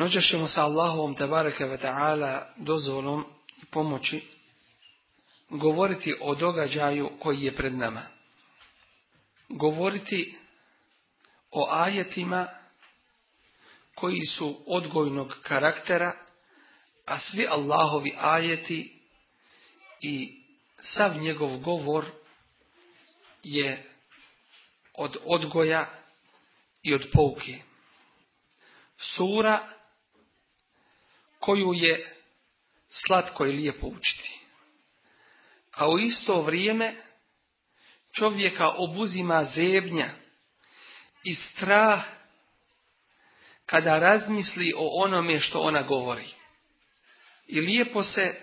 Noćas ćemo sa Allahovom tabaraka wa ta'ala dozvolom i pomoći govoriti o događaju koji je pred nama. Govoriti o ajetima koji su odgojnog karaktera, a svi Allahovi ajeti i sav njegov govor je od odgoja i od pouke. Sura koju je slatko i lijepo učiti. A u isto vrijeme čovjeka obuzima zebnja i strah kada razmisli o onome što ona govori. I lijepo se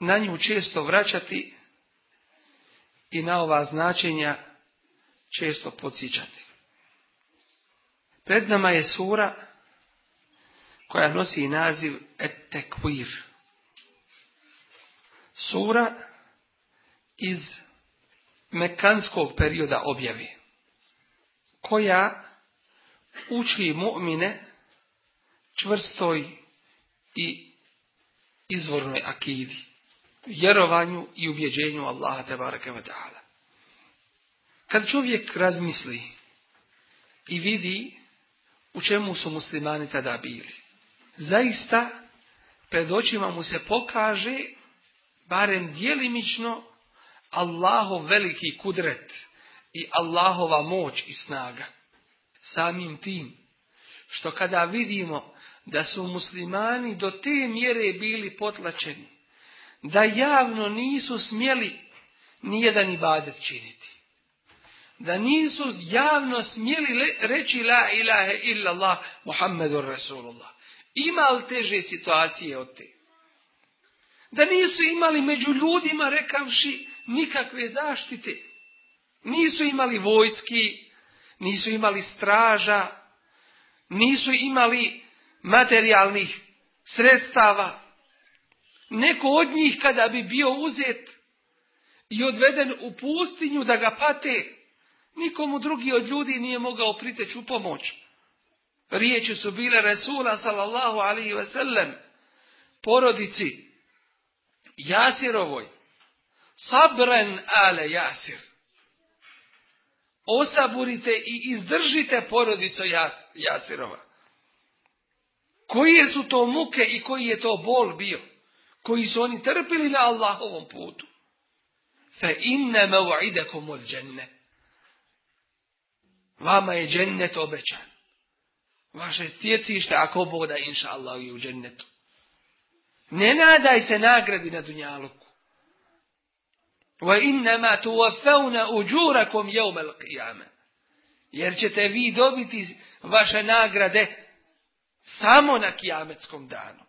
na nju često vraćati i na ova značenja često podsjećati. Pred nama je sura koja nosi naziv Et-Tekvir. Sura iz mekanskog perioda objavi, koja uči mu'mine čvrstoj i izvornoj akidi, vjerovanju i ubjeđenju Allaha tebareke wa ta'ala. Kad čovjek razmisli i vidi u čemu su muslimani tada bili, zaista pred očima mu se pokaže barem djelimično Allahov veliki kudret i Allahova moć i snaga. Samim tim što kada vidimo da su muslimani do te mjere bili potlačeni, da javno nisu smjeli nijedan ibadet činiti. Da nisu javno smjeli reći la ilaha illallah Muhammedur Rasulullah. Ima li teže situacije od te? Da nisu imali među ljudima rekavši nikakve zaštite. Nisu imali vojski, nisu imali straža, nisu imali materijalnih sredstava. Neko od njih kada bi bio uzet i odveden u pustinju da ga pate, nikomu drugi od ljudi nije mogao priteći u pomoć. Riječi su bile Resula sallallahu alaihi ve sellem porodici Jasirovoj. Sabren ale Jasir. Osaburite i izdržite porodico Jas, Jasirova. Koje su to muke i koji je to bol bio? Koji su oni trpili na Allahovom putu? Fe inne mev'idekum ul dženne. Vama je džennet obećan. Vaše stjecište ako Bog da inša Allah i u džennetu. Ne nadaj se nagradi na dunjaluku. Wa innama ujurakum yawm al-qiyamah. Jer ćete vi dobiti vaše nagrade samo na kijametskom danu.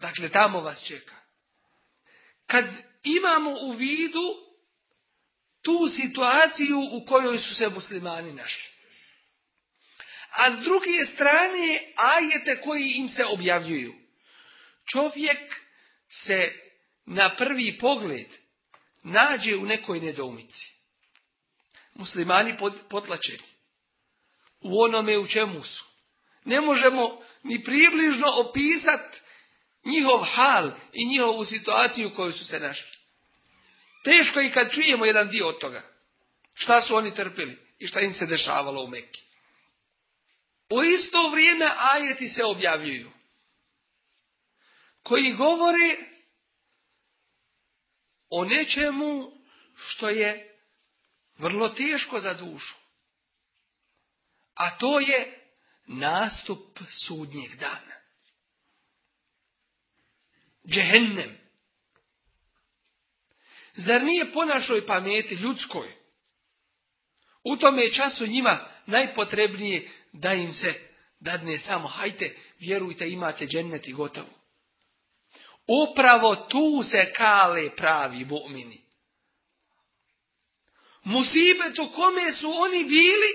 Dakle, tamo vas čeka. Kad imamo u vidu tu situaciju u kojoj su se muslimani našli. A s druge strane, ajete koji im se objavljuju. Čovjek se na prvi pogled nađe u nekoj nedoumici. Muslimani potlačeni. U onome u čemu su. Ne možemo ni približno opisati njihov hal i njihovu situaciju u kojoj su se našli. Teško i kad čujemo jedan dio od toga. Šta su oni trpili i šta im se dešavalo u Mekki. U isto vrijeme ajeti se objavljuju. Koji govore o nečemu što je vrlo teško za dušu. A to je nastup sudnjeg dana. Džehennem. Zar nije po našoj pameti ljudskoj u tome času njima najpotrebnije da im se dadne samo hajte, vjerujte, imate džennet i gotovo. Upravo tu se kale pravi mu'mini. Musibetu kome su oni bili,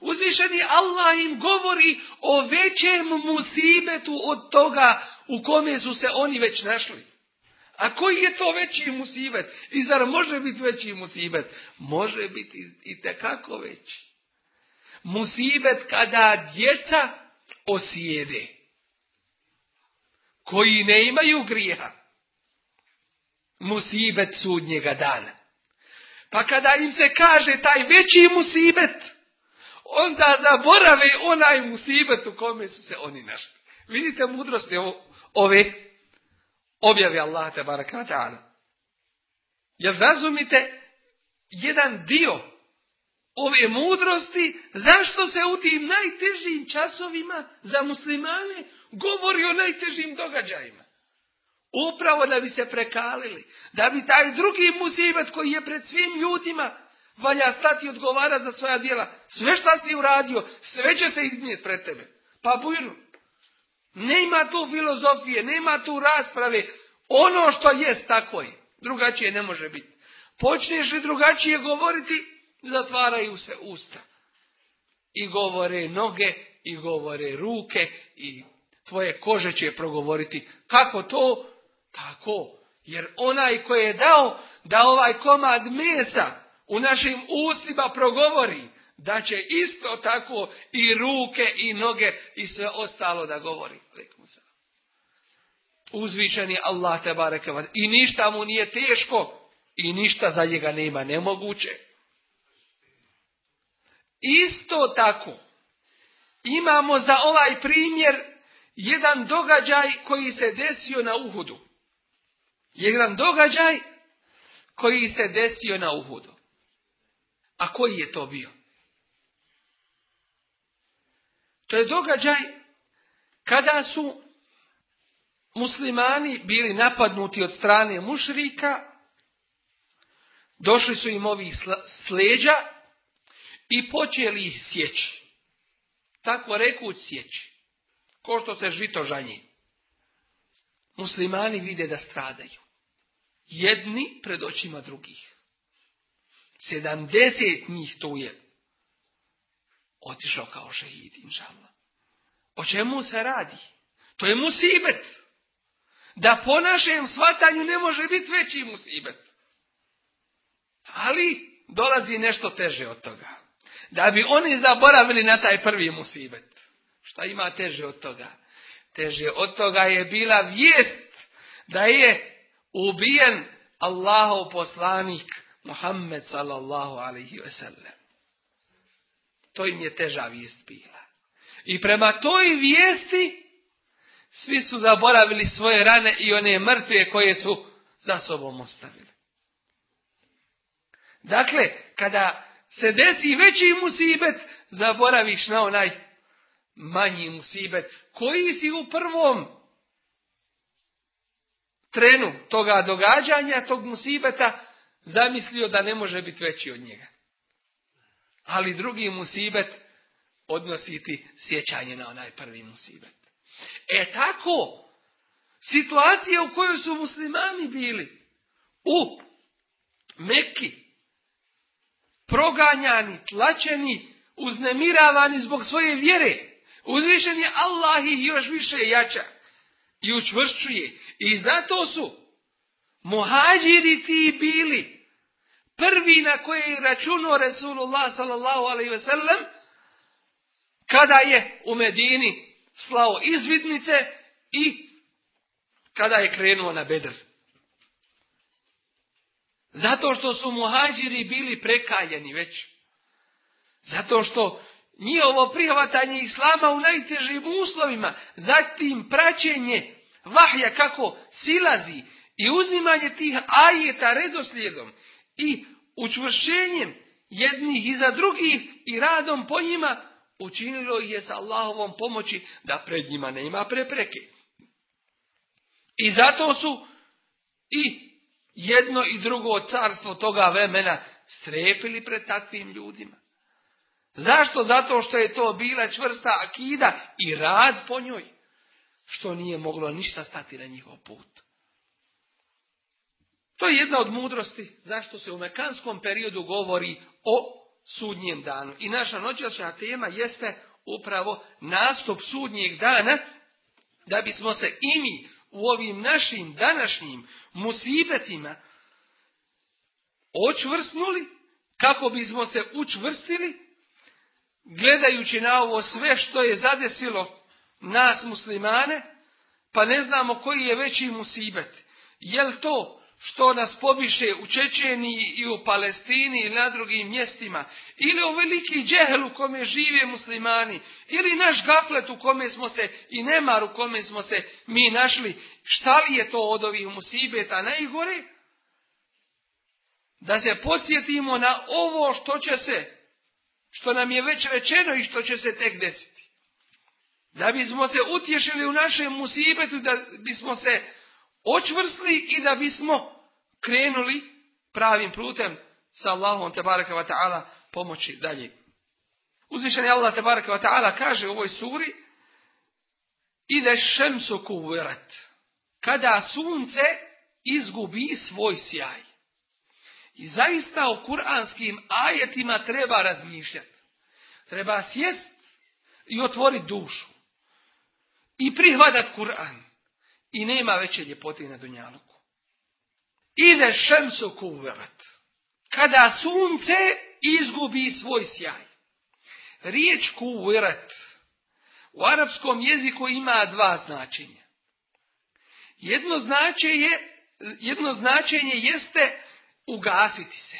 uzvišeni Allah im govori o većem musibetu od toga u kome su se oni već našli. A koji je to veći musibet? I zar može biti veći musibet? Može biti i tekako veći. Musibet kada djeca osjede. Koji ne imaju grijeha. Musibet sudnjega dana. Pa kada im se kaže taj veći musibet, onda zaborave onaj musibet u kome su se oni našli. Vidite mudrosti ove objavi Allah te ta'ala. Jer razumite jedan dio ove mudrosti, zašto se u tim najtežim časovima za muslimane govori o najtežim događajima. Upravo da bi se prekalili, da bi taj drugi musibet koji je pred svim ljudima valja stati i odgovara za svoja djela. Sve što si uradio, sve će se iznijeti pred tebe. Pa bujru. Nema tu filozofije, nema tu rasprave. Ono što jest tako je. Drugačije ne može biti. Počneš li drugačije govoriti, zatvaraju se usta. I govore noge, i govore ruke, i tvoje kože će progovoriti. Kako to? Tako. Jer onaj koji je dao da ovaj komad mesa u našim ustima progovori, da će isto tako i ruke i noge i sve ostalo da govori. Uzvišeni Allah te bareke I ništa mu nije teško i ništa za njega nema nemoguće. Isto tako imamo za ovaj primjer jedan događaj koji se desio na Uhudu. Jedan događaj koji se desio na Uhudu. A koji je to bio? To je događaj kada su muslimani bili napadnuti od strane mušrika, došli su im ovi sleđa i počeli ih sjeći. Tako rekuć sjeći. Ko što se žito žanji. Muslimani vide da stradaju. Jedni pred očima drugih. Sedamdeset njih tu je otišao kao šehid, inšallah. O čemu se radi? To je musibet. Da po našem shvatanju ne može biti veći musibet. Ali dolazi nešto teže od toga. Da bi oni zaboravili na taj prvi musibet. Šta ima teže od toga? Teže od toga je bila vijest da je ubijen Allahov poslanik Muhammed sallallahu alaihi ve sellem. To im je teža vijest bila. I prema toj vijesti svi su zaboravili svoje rane i one mrtve koje su za sobom ostavili. Dakle, kada se desi veći musibet, zaboraviš na onaj manji musibet, koji si u prvom trenu toga događanja, tog musibeta, zamislio da ne može biti veći od njega. Ali drugi musibet odnosi ti sjećanje na onaj prvi musibet. E tako, situacija u kojoj su muslimani bili u Mekki, proganjani, tlačeni, uznemiravani zbog svoje vjere, uzvišen je Allah ih još više jača i učvršćuje. I zato su muhađiri ti bili prvi na koje je računuo Resulullah sallallahu alaihi ve sellem kada je u Medini slao izvidnice i kada je krenuo na bedr. Zato što su muhađiri bili prekaljeni već. Zato što njihovo prihvatanje islama u najtežim uslovima, zatim praćenje vahja kako silazi i uzimanje tih ajeta redoslijedom i učvršenjem jednih iza drugih i radom po njima, učinilo je sa Allahovom pomoći da pred njima nema prepreke. I zato su i jedno i drugo carstvo toga vremena strepili pred takvim ljudima. Zašto? Zato što je to bila čvrsta akida i rad po njoj, što nije moglo ništa stati na njihov put. To je jedna od mudrosti zašto se u mekanskom periodu govori o sudnjem danu. I naša noćašnja tema jeste upravo nastup sudnjeg dana, da bismo se i mi u ovim našim današnjim musibetima očvrsnuli, kako bismo se učvrstili, gledajući na ovo sve što je zadesilo nas muslimane, pa ne znamo koji je veći musibet. Jel to što nas pobiše u Čečeniji i u Palestini i na drugim mjestima, ili o veliki džehel u kome žive muslimani, ili naš gaflet u kome smo se i nemar u kome smo se mi našli, šta li je to od ovih musibeta najgore? Da se podsjetimo na ovo što će se, što nam je već rečeno i što će se tek desiti. Da bismo se utješili u našem musibetu, da bismo se očvrstli i da bismo krenuli pravim putem sa Allahom tabaraka wa ta'ala pomoći dalje. Uzvišeni Allah tabaraka wa ta'ala kaže u ovoj suri i da šemsu kuvirat. Kada sunce izgubi svoj sjaj. I zaista o kuranskim ajetima treba razmišljati. Treba sjest i otvoriti dušu. I prihvatat Kur'an. I nema veće ljepote na Dunjaluku. Ide šemsu kuverat. Kada sunce izgubi svoj sjaj. Riječ kuverat u arapskom jeziku ima dva značenja. Jedno značenje, jedno značenje jeste ugasiti se.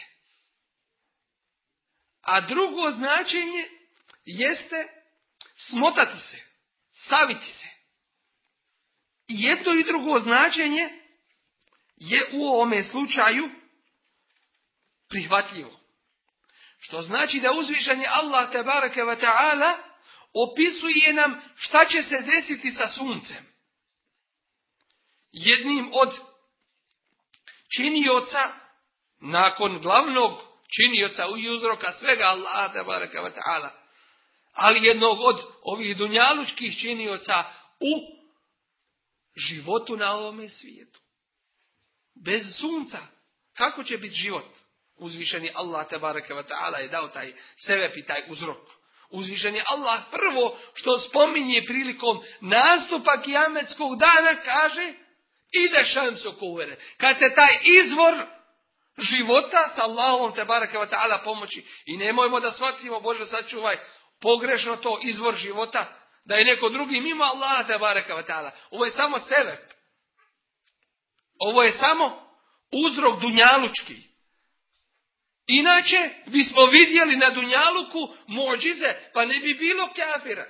A drugo značenje jeste smotati se, saviti se. Jedno i drugo značenje je u ovome slučaju prihvatljivo. Što znači da uzvišanje Allah tabaraka wa ta'ala opisuje nam šta će se desiti sa suncem. Jednim od činioca, nakon glavnog činioca i uzroka svega Allah tabaraka wa ta'ala, ali jednog od ovih dunjalučkih činioca u životu na ovome svijetu. Bez sunca. Kako će biti život? Uzvišeni Allah tabaraka wa ta'ala je dao taj sevep i taj uzrok. Uzvišeni Allah prvo što spominje prilikom nastupa kijametskog dana kaže ide šanso kuvere. Kad se taj izvor života sa Allahom tabaraka wa pomoći i nemojmo da shvatimo Bože sačuvaj pogrešno to izvor života da je neko drugi mimo Allaha te bareka ta'ala. Ovo je samo sebe. Ovo je samo uzrok dunjalučki. Inače bismo vidjeli na dunjaluku mođize, pa ne bi bilo kafira.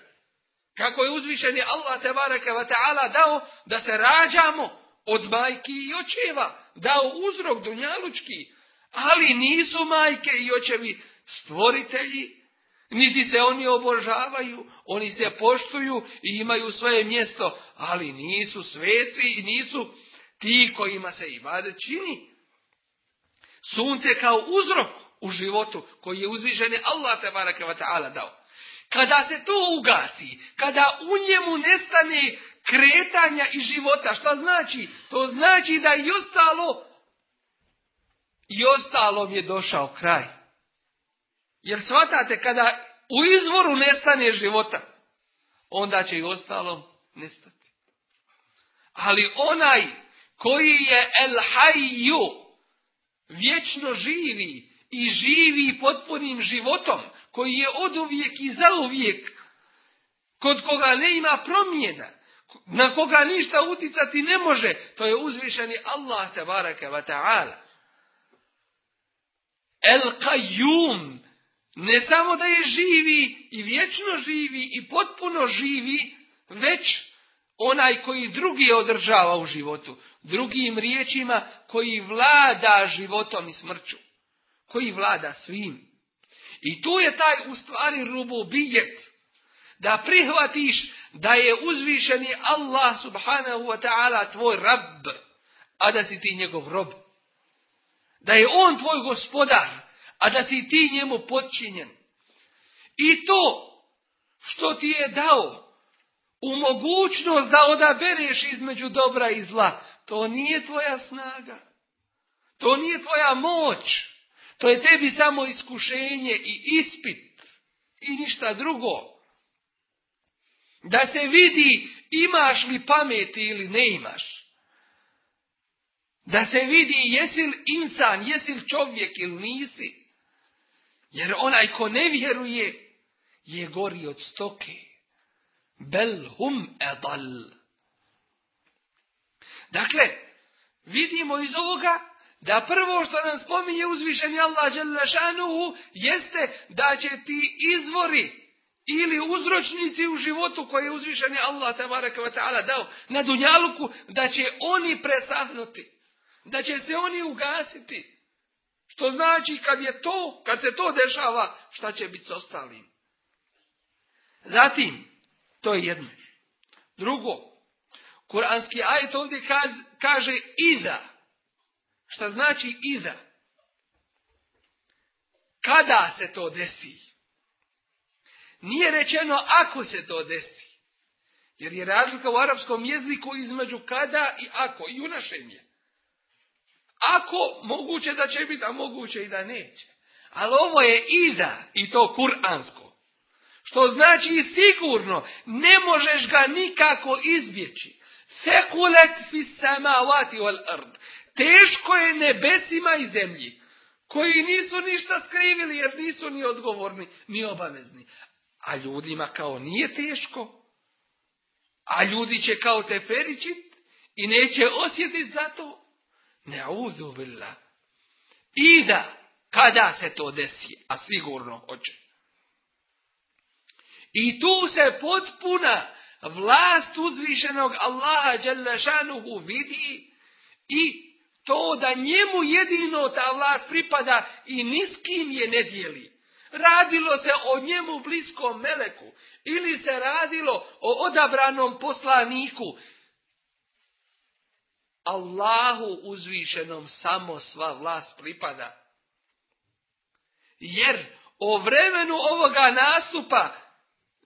Kako je uzvišeni Allah te bareka ta'ala dao da se rađamo od majki i očeva. Dao uzrok dunjalučki. Ali nisu majke i očevi stvoritelji niti se oni obožavaju, oni se poštuju i imaju svoje mjesto, ali nisu sveci i nisu ti kojima se i vade čini. Sunce kao uzrok u životu koji je uzvišen Allah te baraka ta'ala dao. Kada se to ugasi, kada u njemu nestane kretanja i života, šta znači? To znači da i ostalo, i ostalom je došao kraj. Jer shvatate, kada u izvoru nestane života, onda će i ostalo nestati. Ali onaj koji je el hayyu, vječno živi i živi potpunim životom, koji je od uvijek i zauvijek, kod koga ne ima promjena, na koga ništa uticati ne može, to je uzvišeni Allah tabaraka wa ta'ala. El qayyum, ne samo da je živi i vječno živi i potpuno živi, već onaj koji drugi održava u životu. Drugim riječima koji vlada životom i smrću. Koji vlada svim. I tu je taj u stvari rububijet. Da prihvatiš da je uzvišeni Allah subhanahu wa ta'ala tvoj rab, a da si ti njegov rob. Da je on tvoj gospodar, a da si ti njemu podčinjen. I to što ti je dao u mogućnost da odabereš između dobra i zla, to nije tvoja snaga. To nije tvoja moć. To je tebi samo iskušenje i ispit i ništa drugo. Da se vidi imaš li pameti ili ne imaš. Da se vidi jesi li insan, jesi li čovjek ili nisi. Jer onaj ko ne vjeruje je gori od stoke. Bel hum edal. Dakle, vidimo iz ovoga da prvo što nam spominje uzvišeni Allah Đelešanuhu jeste da će ti izvori ili uzročnici u životu koje je uzvišeni Allah ta'ala dao na dunjaluku, da će oni presahnuti, da će se oni ugasiti. Što znači kad je to, kad se to dešava, šta će biti s ostalim. Zatim, to je jedno. Drugo, kuranski ajet ovdje kaže, kaže iza. Šta znači iza? Kada se to desi? Nije rečeno ako se to desi. Jer je razlika u arapskom jeziku između kada i ako. I u našem je. Ako moguće da će biti, a moguće i da neće. Ali ovo je iza i to kuransko. Što znači sigurno, ne možeš ga nikako izbjeći. Fis samavati wal ard. Teško je nebesima i zemlji, koji nisu ništa skrivili jer nisu ni odgovorni, ni obavezni. A ljudima kao nije teško, a ljudi će kao teferičit i neće osjetiti za to. Ne billah. I da, kada se to desi, a sigurno hoće. I tu se potpuna vlast uzvišenog Allaha Đalešanuhu vidi i to da njemu jedino ta vlast pripada i niskim je ne dijeli. Radilo se o njemu bliskom meleku ili se radilo o odabranom poslaniku. Allahu uzvišenom samo sva vlast pripada. Jer o vremenu ovoga nastupa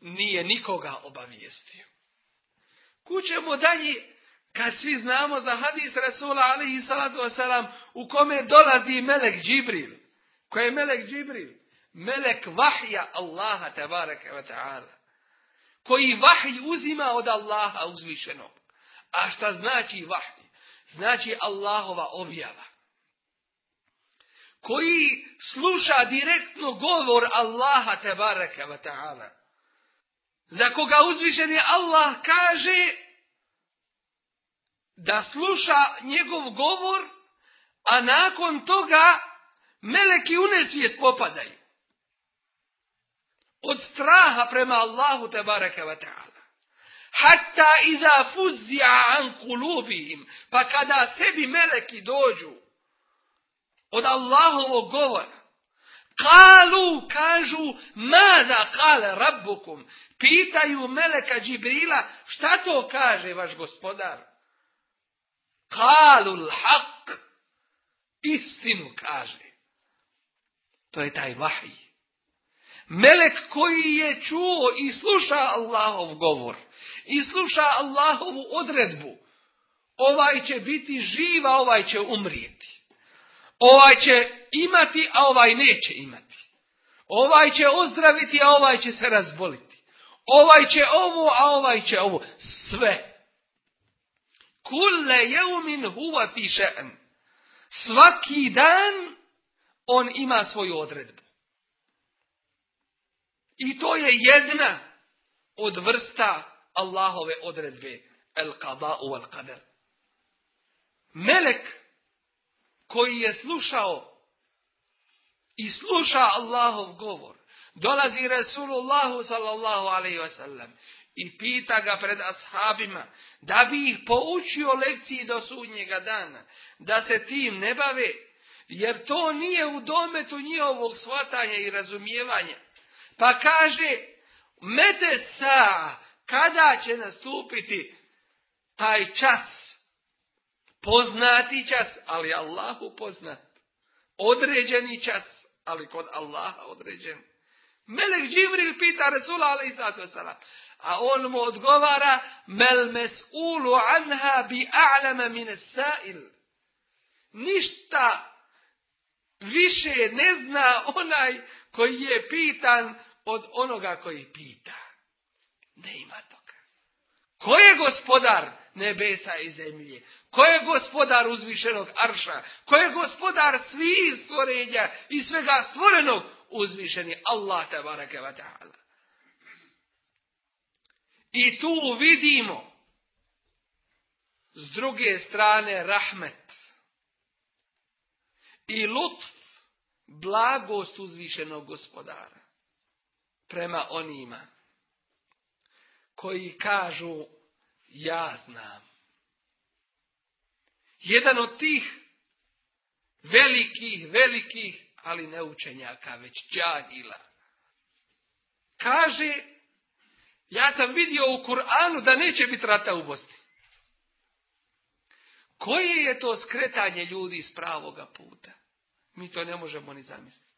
nije nikoga obavijestio. Kućemo dalje kad svi znamo za hadis Rasula alaihi salatu wasalam u kome dolazi Melek Džibril. Ko je Melek Džibril? Melek vahja Allaha tabaraka wa ta'ala. Koji vahj uzima od Allaha uzvišenog. A šta znači vahj? Znači Allahova objava. Koji sluša direktno govor Allaha tabaraka wa ta'ala. Za koga uzvišeni Allah kaže da sluša njegov govor, a nakon toga meleki u nesvijest popadaju. Od straha prema Allahu tabaraka wa ta'ala. Hatta iza fuzija an kulubihim. Pa kada sebi meleki dođu od Allahovog govora, Kalu, kažu, mada kale rabbukum. Pitaju meleka Džibrila, šta to kaže vaš gospodar? Kalul haq. Istinu kaže. To je taj vahij. Melek koji je čuo i sluša Allahov govor. I sluša Allahovu odredbu. Ovaj će biti živa, ovaj će umrijeti. Ovaj će imati, a ovaj neće imati. Ovaj će ozdraviti, a ovaj će se razboliti. Ovaj će ovo, a ovaj će ovo. Sve Kulle jeumin huwa fi. Svaki dan on ima svoju odredbu. I to je jedna od vrsta Allahove odredbe. El qada'u al qadar. Melek koji je slušao i sluša Allahov govor Dolazi Resulullahu sallallahu alaihi wasallam i pita ga pred ashabima da bi ih poučio lekciji do sudnjega dana, da se tim ne bave, jer to nije u dometu njihovog shvatanja i razumijevanja. Pa kaže, mete sa, kada će nastupiti taj čas, poznati čas, ali Allahu poznat, određeni čas, ali kod Allaha određen. Melek Džibril pita Resula alaih a on mu odgovara mel ulu anha bi a'lama min sa'il. Ništa više ne zna onaj koji je pitan od onoga koji pita. Ne ima toga. Ko je gospodar nebesa i zemlje? Ko je gospodar uzvišenog arša? Ko je gospodar svih stvorenja i svega stvorenog? Uzvišeni Allah tabaraka wa ta'ala. I tu vidimo s druge strane rahmet i lutf, blagost uzvišenog gospodara prema onima koji kažu ja znam. Jedan od tih velikih, velikih, ali ne učenjaka, već džahila. Kaže ja sam vidio u Kur'anu da neće biti rata u Bosni. Koje je to skretanje ljudi iz pravoga puta? Mi to ne možemo ni zamisliti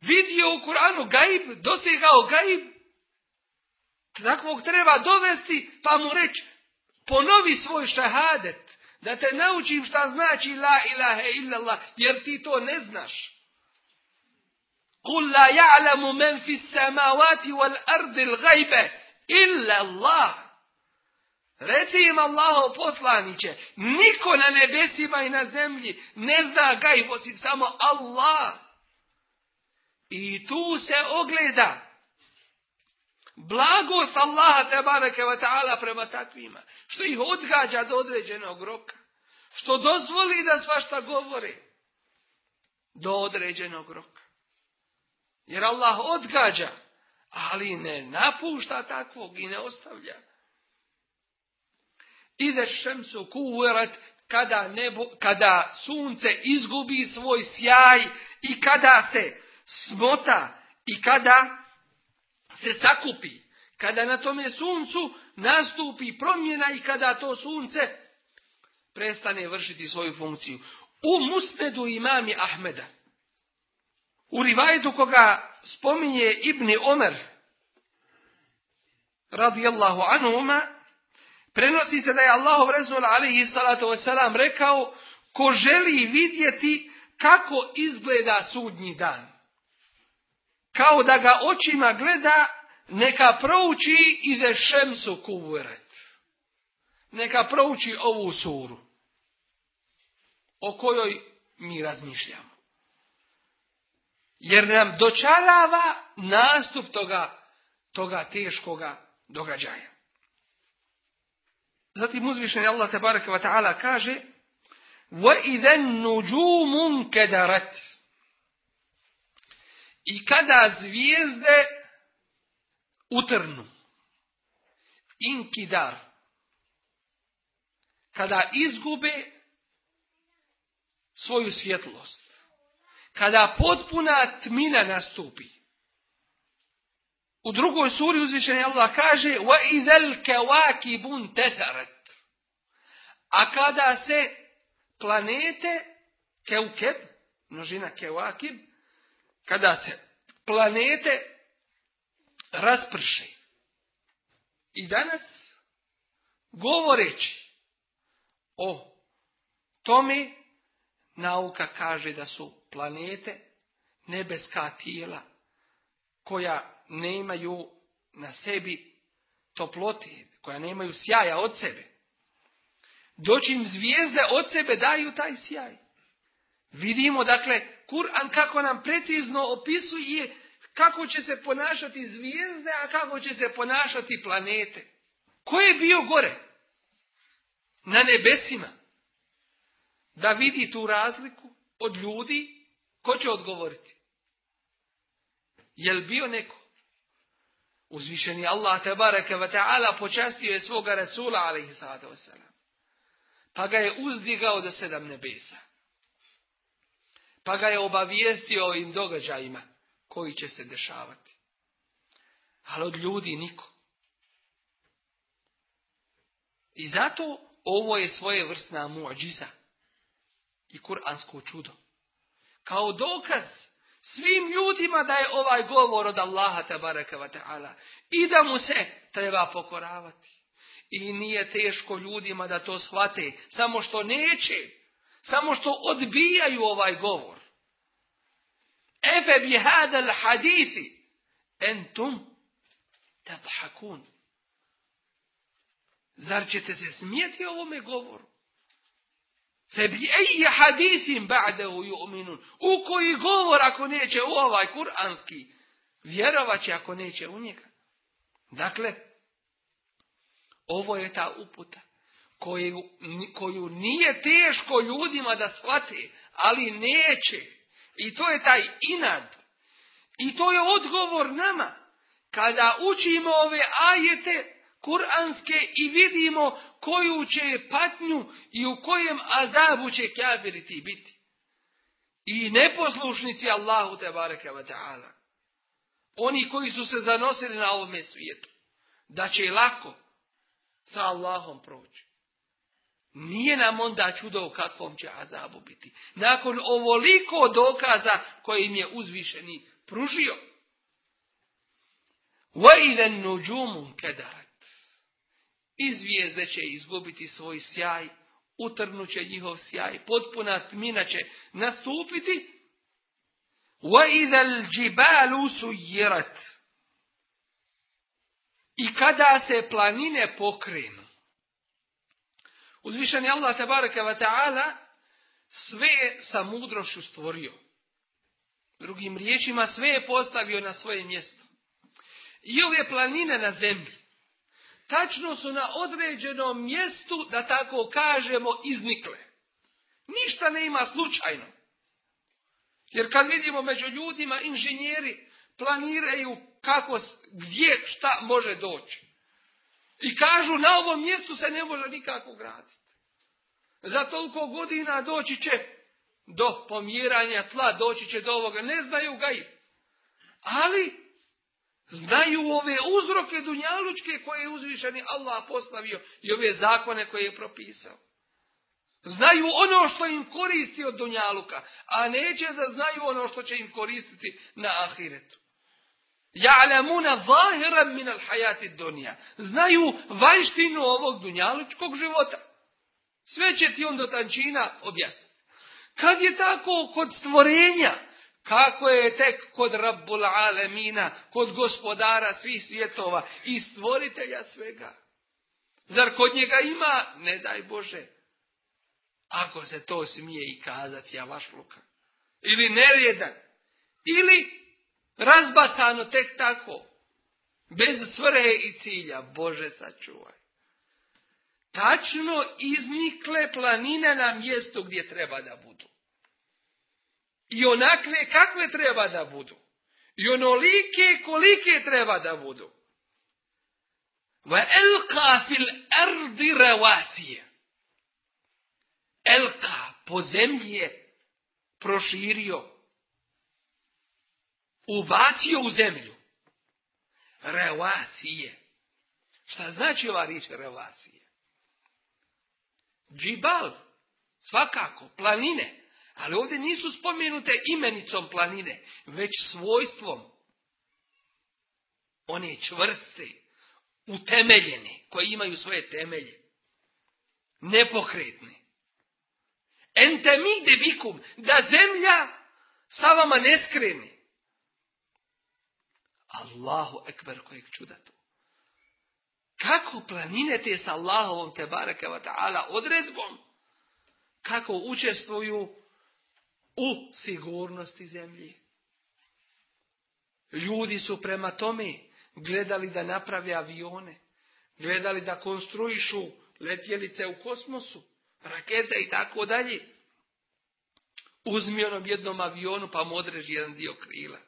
vidio u Kur'anu gaib, dosegao gaib, takvog treba dovesti pa mu reći ponovi svoj šahadet, da te naučim šta znači la ilaha illallah, jer ti to ne znaš. Kul la ja'lamu men fis samavati wal ardil gajbe illa Allah. Reci im Allaho poslaniće, niko na nebesima i na zemlji ne zna gajb osim samo Allah. I tu se ogleda blagost Allaha te wa ta'ala prema takvima. Što ih odgađa do određenog roka. Što dozvoli da svašta govore. Do određenog roka. Jer Allah odgađa, ali ne napušta takvog i ne ostavlja. Ide šemsu kuverat kada, nebo, kada sunce izgubi svoj sjaj i kada se smota i kada se sakupi. Kada na tome suncu nastupi promjena i kada to sunce prestane vršiti svoju funkciju. U musnedu imami Ahmeda u rivajetu koga spominje Ibni Omer, radijallahu anhuma, prenosi se da je Allahov Resul alaihi salatu wasalam rekao, ko želi vidjeti kako izgleda sudnji dan Kao da ga očima gleda, neka prouči ide šemsu kuveret. Neka prouči ovu suru o kojoj mi razmišljamo. Jer nam dočarava nastup toga, toga teškoga događaja. Zatim uzvišeni Allah tabaraka wa ta'ala kaže وَإِذَا النُّجُومٌ كَدَرَتْ I kada zvijezde utrnu, inkidar, kada izgube svoju svjetlost, kada potpuna tmina nastupi. U drugoj suri uzvišeni Allah kaže وَإِذَا الْكَوَاكِبُنْ تَثَرَتْ A kada se planete keukeb, množina kevakib, kada se planete rasprše. I danas, govoreći o tome, nauka kaže da su planete, nebeska tijela koja nemaju na sebi toploti, koja nemaju sjaja od sebe. Doći im zvijezde od sebe daju taj sjaj. Vidimo, dakle, Kur'an kako nam precizno opisuje kako će se ponašati zvijezde, a kako će se ponašati planete. Ko je bio gore? Na nebesima. Da vidi tu razliku od ljudi Ko će odgovoriti? Jel bio neko? Uzvišeni Allah tebareke wa ta'ala počastio je svoga Rasula alaihi sallatu wasalam. Pa ga je uzdigao do sedam nebesa. Pa ga je obavijestio ovim događajima koji će se dešavati. Ali od ljudi niko. I zato ovo je svoje vrstna muđiza i kuransko čudo. Kao dokaz svim ljudima da je ovaj govor od Allaha tabaraka wa ta'ala i da mu se treba pokoravati. I nije teško ljudima da to shvate, samo što neće, samo što odbijaju ovaj govor. Efe bi hadal hadithi entum tabhakun. Zar ćete se smijeti ovome govoru? Febi eji hadisim ba'dahu ju'minun. U koji govor ako neće u ovaj kuranski, vjerovat će ako neće u njega. Dakle, ovo je ta uputa koju, koju nije teško ljudima da shvate, ali neće. I to je taj inad. I to je odgovor nama. Kada učimo ove ajete, kuranske i vidimo koju će patnju i u kojem azabu će kafiri ti biti. I neposlušnici Allahu te bareke wa ta'ala. Oni koji su se zanosili na ovome svijetu. Da će lako sa Allahom proći. Nije nam onda čudo u kakvom će azabu biti. Nakon ovoliko dokaza kojim je uzvišeni pružio. وَإِذَا النُّجُومُ كَدَرَتْ i zvijezde će izgubiti svoj sjaj, utrnuće njihov sjaj, potpuna tmina će nastupiti. وَإِذَا الْجِبَالُ سُيِّرَتْ I kada se planine pokrenu. Uzvišeni Allah tabaraka wa ta'ala sve je sa mudrošću stvorio. Drugim riječima sve je postavio na svoje mjesto. I ove planine na zemlji tačno su na određenom mjestu, da tako kažemo, iznikle. Ništa ne ima slučajno. Jer kad vidimo među ljudima, inženjeri planiraju kako, gdje, šta može doći. I kažu, na ovom mjestu se ne može nikako graditi. Za toliko godina doći će do pomjeranja tla, doći će do ovoga. Ne znaju ga i. Ali Znaju ove uzroke dunjalučke koje je uzvišeni Allah postavio i ove zakone koje je propisao. Znaju ono što im koristi od dunjaluka, a neće da znaju ono što će im koristiti na ahiretu. Ja'lamuna zahiran min al-hayati dunja. Znaju vanštinu ovog dunjalučkog života. Sve će ti on do tančina objasniti. Kad je tako kod stvorenja, kako je tek kod Rabbul Alemina, kod gospodara svih svjetova i stvoritelja svega. Zar kod njega ima, ne daj Bože, ako se to smije i kazati, ja vaš luka. Ili nerjedan. Ili razbacano tek tako. Bez svrhe i cilja. Bože sačuvaj. Tačno iznikle planine na mjestu gdje treba da budu. I onakve kakve treba da budu. I onolike kolike treba da budu. Va elka fil ardi ravasije. Elka po zemlji proširio. Ubacio u zemlju. Ravasije. Šta znači ova riječ ravasije? Džibal. Svakako, planine. Ali ovdje nisu spomenute imenicom planine, već svojstvom. One čvrste, utemeljene, koje imaju svoje temelje. Nepokretne. Ente mi debikum, da zemlja sa vama ne skrene. Allahu ekber kojeg čuda tu. Kako planine te sa Allahovom te baraka wa ta'ala odredbom? Kako učestvuju u sigurnosti zemlji. Ljudi su prema tome gledali da naprave avione, gledali da konstruišu letjelice u kosmosu, rakete i tako dalje. Uzmi onom jednom avionu pa mu odreži jedan dio krila.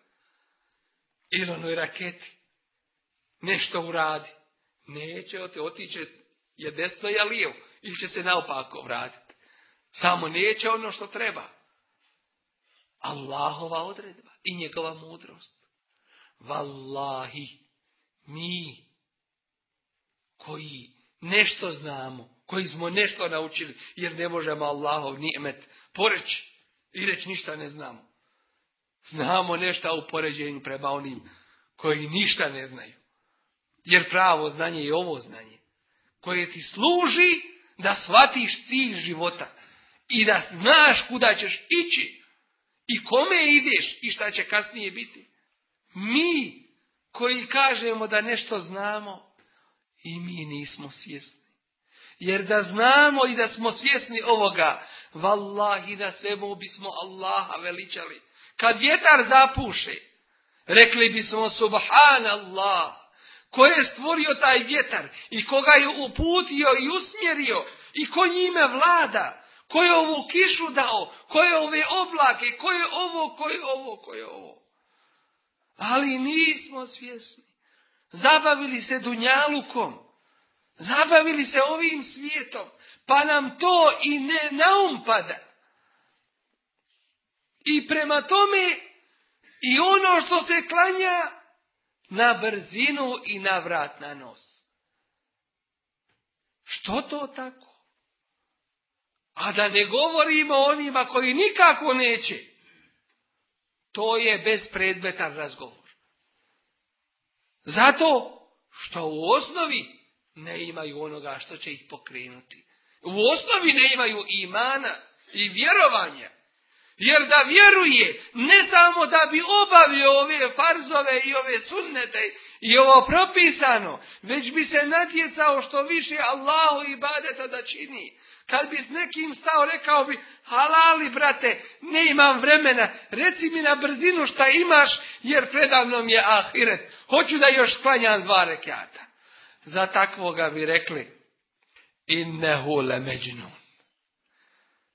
Ili raketi. Nešto uradi. Neće otići je desno i lijevo. Ili će se naopako vratiti. Samo neće ono što treba. Allahova odredba i njegova mudrost. Wallahi, mi koji nešto znamo, koji smo nešto naučili, jer ne možemo Allahov nimet poreći i reći ništa ne znamo. Znamo nešto u poređenju prema onim koji ništa ne znaju. Jer pravo znanje je ovo znanje koje ti služi da shvatiš cilj života i da znaš kuda ćeš ići i kome ideš i šta će kasnije biti. Mi koji kažemo da nešto znamo i mi nismo svjesni. Jer da znamo i da smo svjesni ovoga, vallahi da svemu bismo Allaha veličali. Kad vjetar zapuše, rekli bismo subhanallah, ko je stvorio taj vjetar i koga je uputio i usmjerio i ko njime vlada, ko je ovu kišu dao, ko je ove oblake, ko je ovo, ko je ovo, ko je ovo. Ali nismo svjesni. Zabavili se dunjalukom. Zabavili se ovim svijetom. Pa nam to i ne naumpada. I prema tome i ono što se klanja na brzinu i na vrat na nos. Što to tako? A da ne govorimo onima koji nikako neće. To je bespredmetan razgovor. Zato što u osnovi ne imaju onoga što će ih pokrenuti. U osnovi ne imaju imana i vjerovanja. Jer da vjeruje, ne samo da bi obavio ove farzove i ove sunnete i ovo propisano, već bi se natjecao što više Allahu i badeta da čini. Kad bi s nekim stao, rekao bi, halali brate, ne imam vremena, reci mi na brzinu šta imaš, jer predavnom je ahiret. Hoću da još sklanjam dva rekata. Za takvoga bi rekli, innehu le međnun.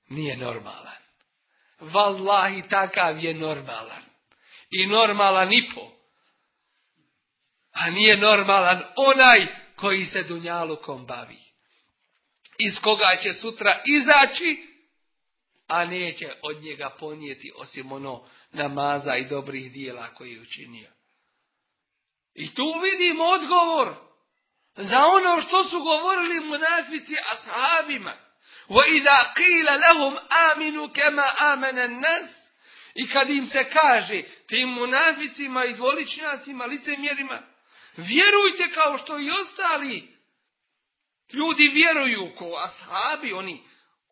Nije normalan. Wallahi takav je normalan. I normalan i po. A nije normalan onaj koji se dunjalukom bavi. Iz koga će sutra izaći, a neće od njega ponijeti osim ono namaza i dobrih dijela koji je učinio. I tu vidimo odgovor za ono što su govorili munafici ashabima. وَإِذَا قِيلَ لَهُمْ آمِنُوا كَمَا آمَنَ النَّاسِ I kad im se kaže tim munaficima i dvoličnjacima, licemjerima, vjerujte kao što i ostali ljudi vjeruju ko ashabi, oni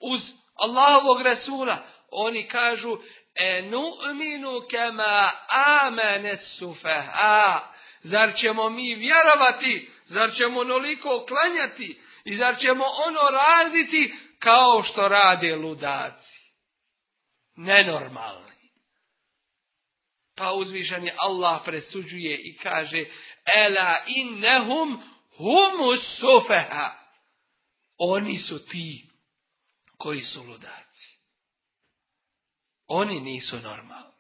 uz Allahovog Rasula, oni kažu e nu'minu kama amene sufaha. Zar ćemo mi vjerovati? Zar ćemo onoliko klanjati? I zar ćemo ono raditi kao što rade ludaci. Nenormalni. Pa uzvišan je Allah presuđuje i kaže Ela innehum humus sufeha. Oni su ti koji su ludaci. Oni nisu normalni.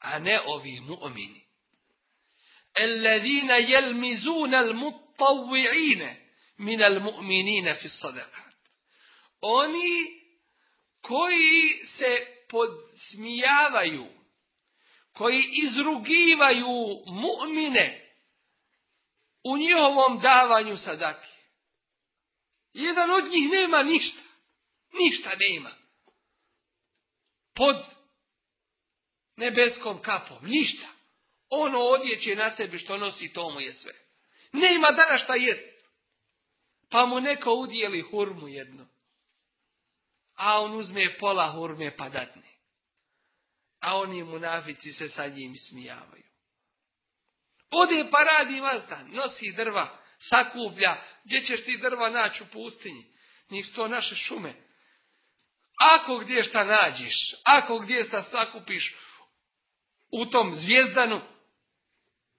A ne ovi mu'mini. Alladina jelmizuna al-muttawwi'ine min al-mu'minina fi sadaka oni koji se podsmijavaju, koji izrugivaju mu'mine u njihovom davanju sadaki. Jedan od njih nema ništa. Ništa nema. Pod nebeskom kapom. Ništa. Ono odjeće na sebi što nosi, to mu je sve. Nema dana šta jest. Pa mu neko udijeli hurmu jednu a on uzme pola hurme pa dadne. A oni munafici se sa njim smijavaju. Ode pa radi vazdan, nosi drva, sakuplja, gdje ćeš ti drva naći u pustinji? Njih sto naše šume. Ako gdje šta nađiš, ako gdje šta sakupiš u tom zvijezdanu,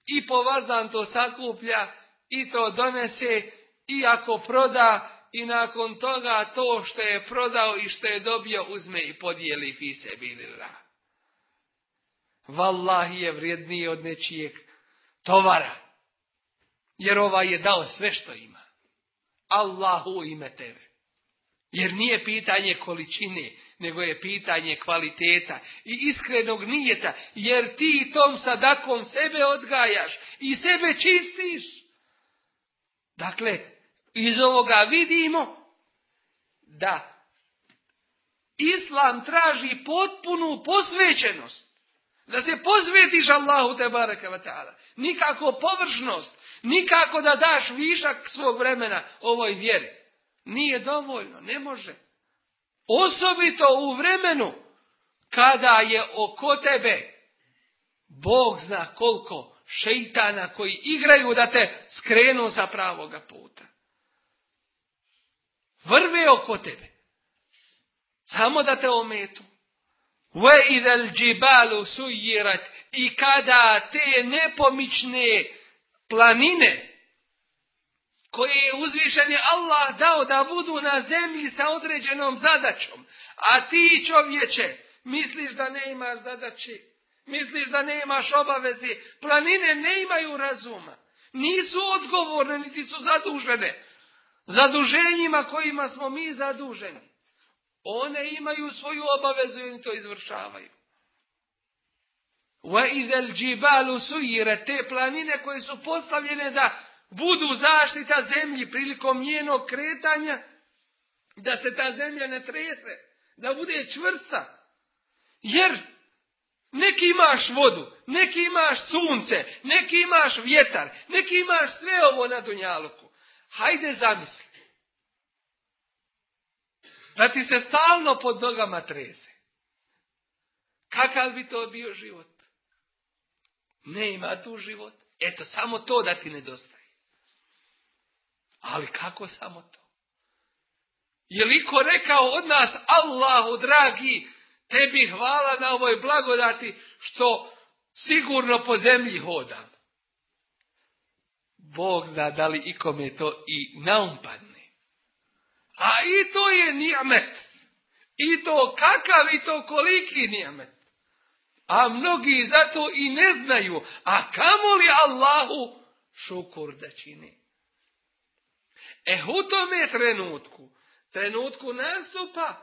i po vazdan to sakuplja, i to donese, i ako proda, i nakon toga to što je prodao i što je dobio uzme i podijeli fi se bilila. Wallahi je vrijedniji od nečijeg tovara. Jer ovaj je dao sve što ima. Allahu ime tebe. Jer nije pitanje količine, nego je pitanje kvaliteta i iskrenog nijeta, jer ti tom sadakom sebe odgajaš i sebe čistiš. Dakle, iz ovoga vidimo da Islam traži potpunu posvećenost. Da se posvetiš Allahu te baraka ta'ala. Nikako površnost, nikako da daš višak svog vremena ovoj vjeri. Nije dovoljno, ne može. Osobito u vremenu kada je oko tebe Bog zna koliko šeitana koji igraju da te skrenu sa pravoga puta. Vrve oko tebe. Samo da te ometu. idel džibalu sujirat. I kada te nepomične planine koje je uzvišeni Allah dao da budu na zemlji sa određenom zadaćom, a ti čovječe misliš da ne imaš zadaći, misliš da ne imaš obavezi, planine ne imaju razuma, nisu odgovorne, niti su zadužene zaduženjima kojima smo mi zaduženi. One imaju svoju obavezu i to izvršavaju. Wa idel džibalu sujire, te planine koje su postavljene da budu zaštita zemlji prilikom njenog kretanja, da se ta zemlja ne trese, da bude čvrsta. Jer neki imaš vodu, neki imaš sunce, neki imaš vjetar, neki imaš sve ovo na Dunjaluku. Hajde zamisli. Da ti se stalno pod nogama trese. Kakav bi to bio život? Ne ima tu život. Eto, samo to da ti nedostaje. Ali kako samo to? Je li ko rekao od nas, Allahu dragi, tebi hvala na ovoj blagodati što sigurno po zemlji hodam. Bog zna da li ikome to i naumpadne. A i to je nijamet. I to kakav i to koliki nijamet. A mnogi zato i ne znaju. A kamo li Allahu šukur da čini? E u tome trenutku, trenutku nastupa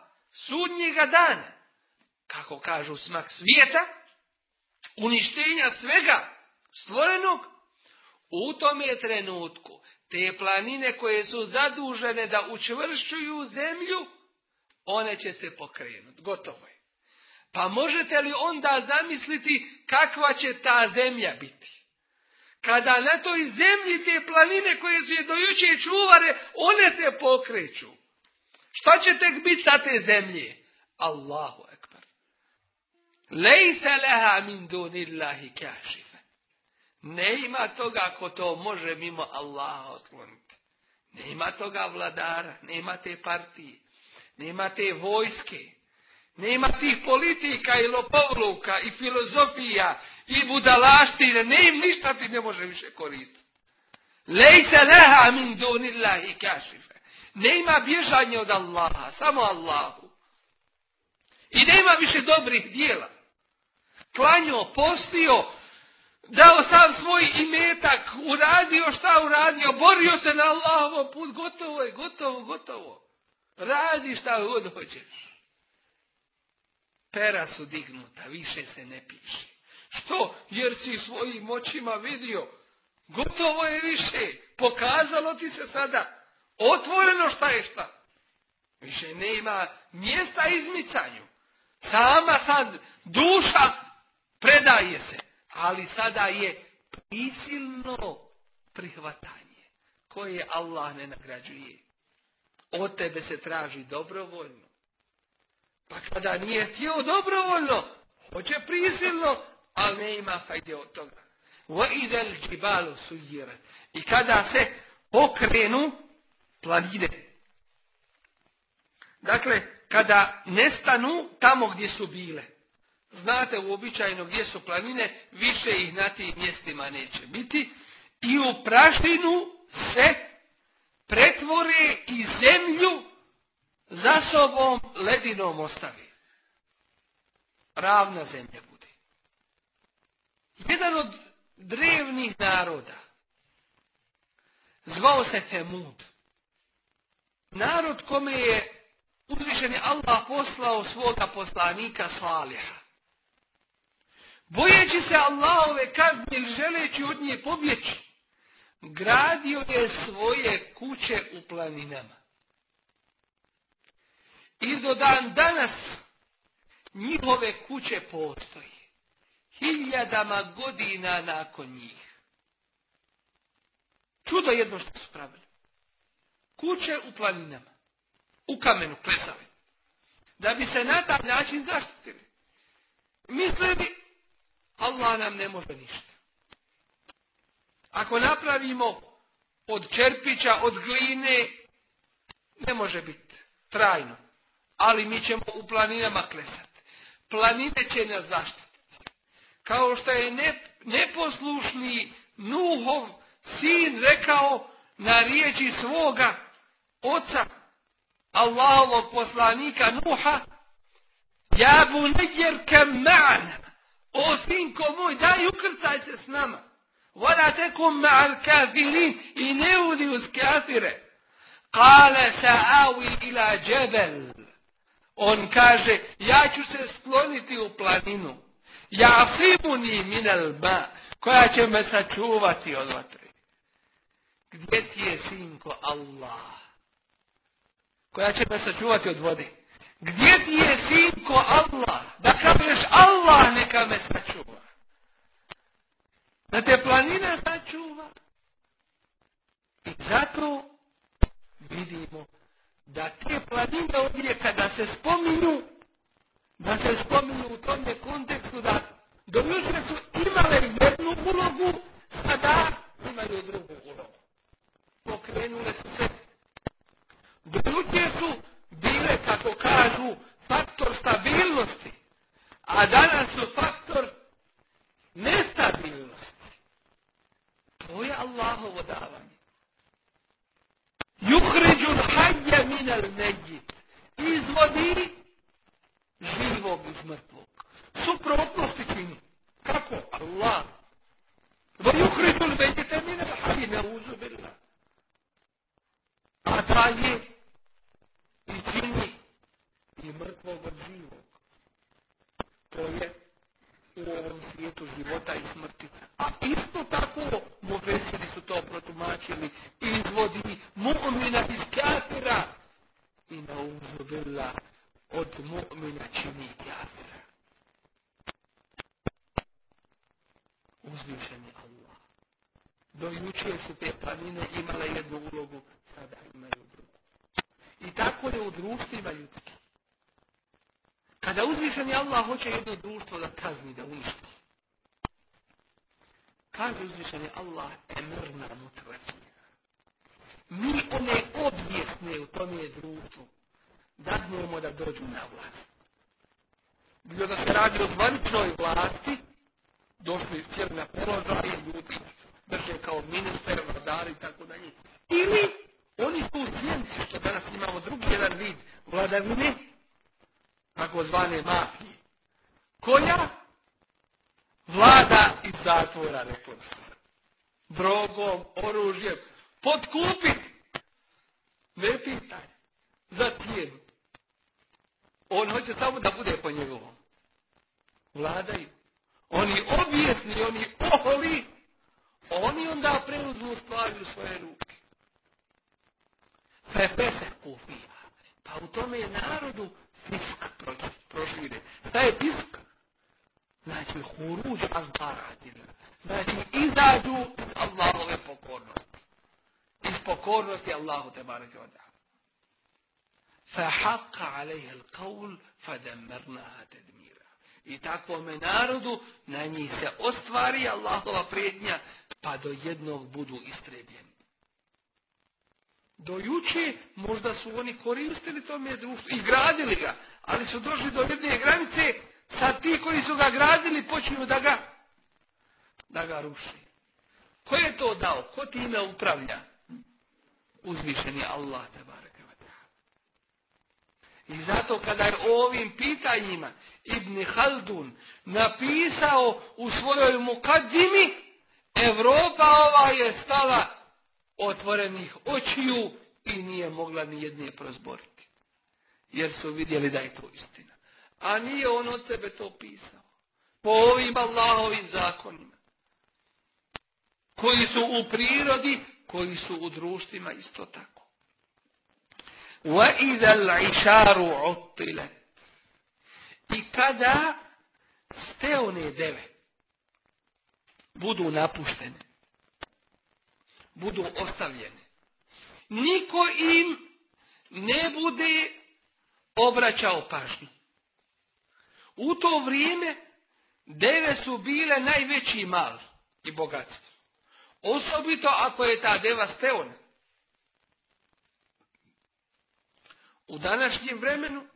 sudnjega dana, kako kažu smak svijeta, uništenja svega stvorenog, u tome trenutku te planine koje su zadužene da učvršćuju zemlju, one će se pokrenuti. Gotovo je. Pa možete li onda zamisliti kakva će ta zemlja biti? Kada na toj zemlji te planine koje su je dojuče čuvare, one se pokreću. Šta će tek biti sa te zemlje? Allahu ekber. Lejse leha min dunillahi kašife. Ne ima toga ko to može mimo Allaha otkloniti. Nema toga vladara, nema te partije, nema te vojske, nema tih politika i lopovluka i filozofija i budalaštine, ne im ništa ti ne može više koristiti. Lejse leha min dunillahi kašife. Ne ima bježanje od Allaha, samo Allahu. I nema više dobrih dijela. Klanio, postio, dao sam svoj imetak, uradio šta uradio, borio se na Allahovom put, gotovo je, gotovo, gotovo. Radi šta god hoćeš. Pera su dignuta, više se ne piše. Što? Jer si svojim očima vidio. Gotovo je više. Pokazalo ti se sada. Otvoreno šta je šta. Više nema mjesta izmicanju. Sama sad duša predaje se. Ali sada je prisilno prihvatanje. Koje Allah ne nagrađuje. Od tebe se traži dobrovoljno. Pa kada nije htio dobrovoljno, hoće prisilno, ali ne ima fajde od toga. I kada se pokrenu planine. Dakle, kada nestanu tamo gdje su bile. Znate uobičajeno gdje su planine, više ih na tim mjestima neće biti. I u prašinu se pretvore i zemlju za sobom ledinom ostavi. Ravna zemlja bude. Jedan od drevnih naroda. Zvao se Temud. Narod kome je uzvišeni Allah poslao svoga poslanika Saliha. Bojeći se Allahove kazne i želeći od nje pobjeći, gradio je svoje kuće u planinama. I do dan danas njihove kuće postoji. Hiljadama godina nakon njih. Čudo jedno što su pravili. Kuće u planinama. U kamenu klesali. Da bi se na taj način zaštitili. Mislili, Allah nam ne može ništa. Ako napravimo od čerpića, od gline, ne može biti trajno. Ali mi ćemo u planinama klesati. Planine će nas zaštiti. Kao što je neposlušni Nuhov sin rekao na riječi svoga oca, Allahovog poslanika Nuha, Ja bu kam ma'ana. O sinko moj, daj ukrcaj se s nama. Vola tekum ma'al kafirin i ne udi uz kafire. Kale sa'awi ila džebel. On kaže, ja ću se skloniti u planinu. Ja simuni minal ma, koja će me sačuvati od vatre. Gdje ti je sinko Allah? Koja će me sačuvati od vode. Gdje ti je sinko Allah? Da kažeš Allah neka me sačuva. Da te planina sačuva. I zato vidimo da te planine ovdje kada se spominju, da se spominju u tome kontekstu da do jučer su imale jednu ulogu, sada imaju drugu ulogu. Pokrenule su se. Do su bile, kako kažu, faktor stabilnosti, a danas su faktor nestabilnosti. To je Allahovo davanje. Juhriđu hajja minal neđit. Izvodi živog iz mrtvog. Suprotnosti čini. Kako? Allah. Va juhriđu neđite minal hajja ne uzubila. A ta je čini i mrtvog od živog. To je u ovom svijetu života i smrti. A isto tako mufesiri su to protumačili izvodi mu'mina iz kafira i na uzubila od mu'mina čini kafira. Uzvišeni Allah. Do juče su te planine imale jednu ulogu, sada imaju. I tako je u društvima ljudski. Kada uzvišeni Allah hoće jedno društvo da kazni, da uništi. Kaže uzvišeni Allah, emrna mutrafina. Mi one objesne u tom je društvu, dadnemo da dođu na vlast. Bilo da se radi o zvaničnoj vlasti, došli cijeli na položaj ljudi, drže kao minister, vladar i tako dalje. Ili oni su u svijenci, što danas imamo drugi jedan vid vladavine, takozvane mafije, koja vlada iz zatvora, rekao Drogom, oružjem, podkupit. Ne pitaj. Za cijenu. On hoće samo da bude po njegovom. Vladaju. Oni objesni, oni oholi, oni onda preuzmu stvari u svoje ruke Prepese kufija. Pa u tome je narodu fisk prošire. Šta je fisk? Znači, huruđ azbaratina. Znači, izađu iz Allahove pokornosti. Iz pokornosti Allahu te barake od فحق عليها القول فدمرناها تدميرا I takvome narodu na njih se ostvari Allahova prednja, pa do jednog budu istrebljeni. do juče možda su oni koristili tome društvu i gradili ga, ali su došli do jedne granice, sad ti koji su ga gradili počinu da ga, da ga ruši. Ko je to dao? Ko time upravlja? Uzvišeni Allah te I zato kada je o ovim pitanjima Ibn Haldun napisao u svojoj mukaddimi, Evropa ova je stala otvorenih očiju i nije mogla ni jedne prozboriti. Jer su vidjeli da je to istina. A nije on od sebe to pisao. Po ovim Allahovim zakonima. Koji su u prirodi, koji su u društvima isto tako. I kada steone deve budu napuštene, budu ostavljene, niko im ne bude obraćao pažnju. U to vrijeme deve su bile najveći mal i bogatstvo. Osobito ako je ta deva steona. U današnjem vremenu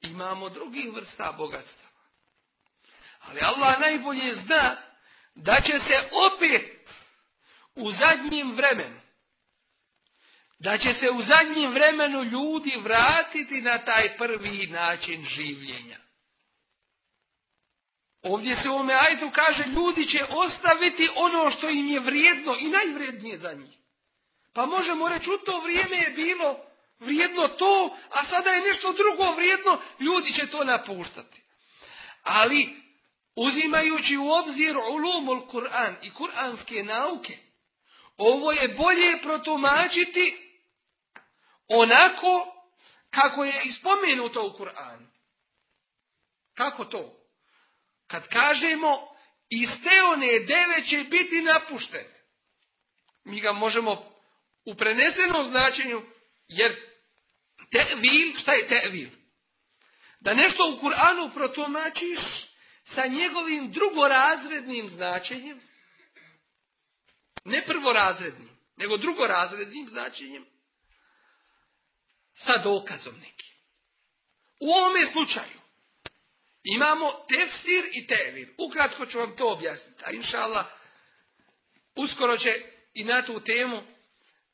imamo drugih vrsta bogatstva. Ali Allah najbolje zna da će se opet u zadnjem vremenu, da će se u zadnjem vremenu ljudi vratiti na taj prvi način življenja. Ovdje se u ovome ajdu kaže ljudi će ostaviti ono što im je vrijedno i najvrijednije za njih. Pa možemo reći u to vrijeme je bilo vrijedno to, a sada je nešto drugo vrijedno, ljudi će to napuštati. Ali uzimajući u obzir ulumul Kur'an i kuranske nauke, ovo je bolje protumačiti onako kako je ispomenuto u Kur'anu. Kako to? Kad kažemo iz te one deve će biti napuštene. Mi ga možemo u prenesenom značenju, jer tevil, šta je tevil? Da nešto u Kur'anu protumačiš sa njegovim drugorazrednim značenjem, ne prvorazrednim, nego drugorazrednim značenjem, sa dokazom nekim. U ovome slučaju, Imamo tefsir i tevir. Ukratko ću vam to objasniti. A inša Allah, uskoro će i na tu temu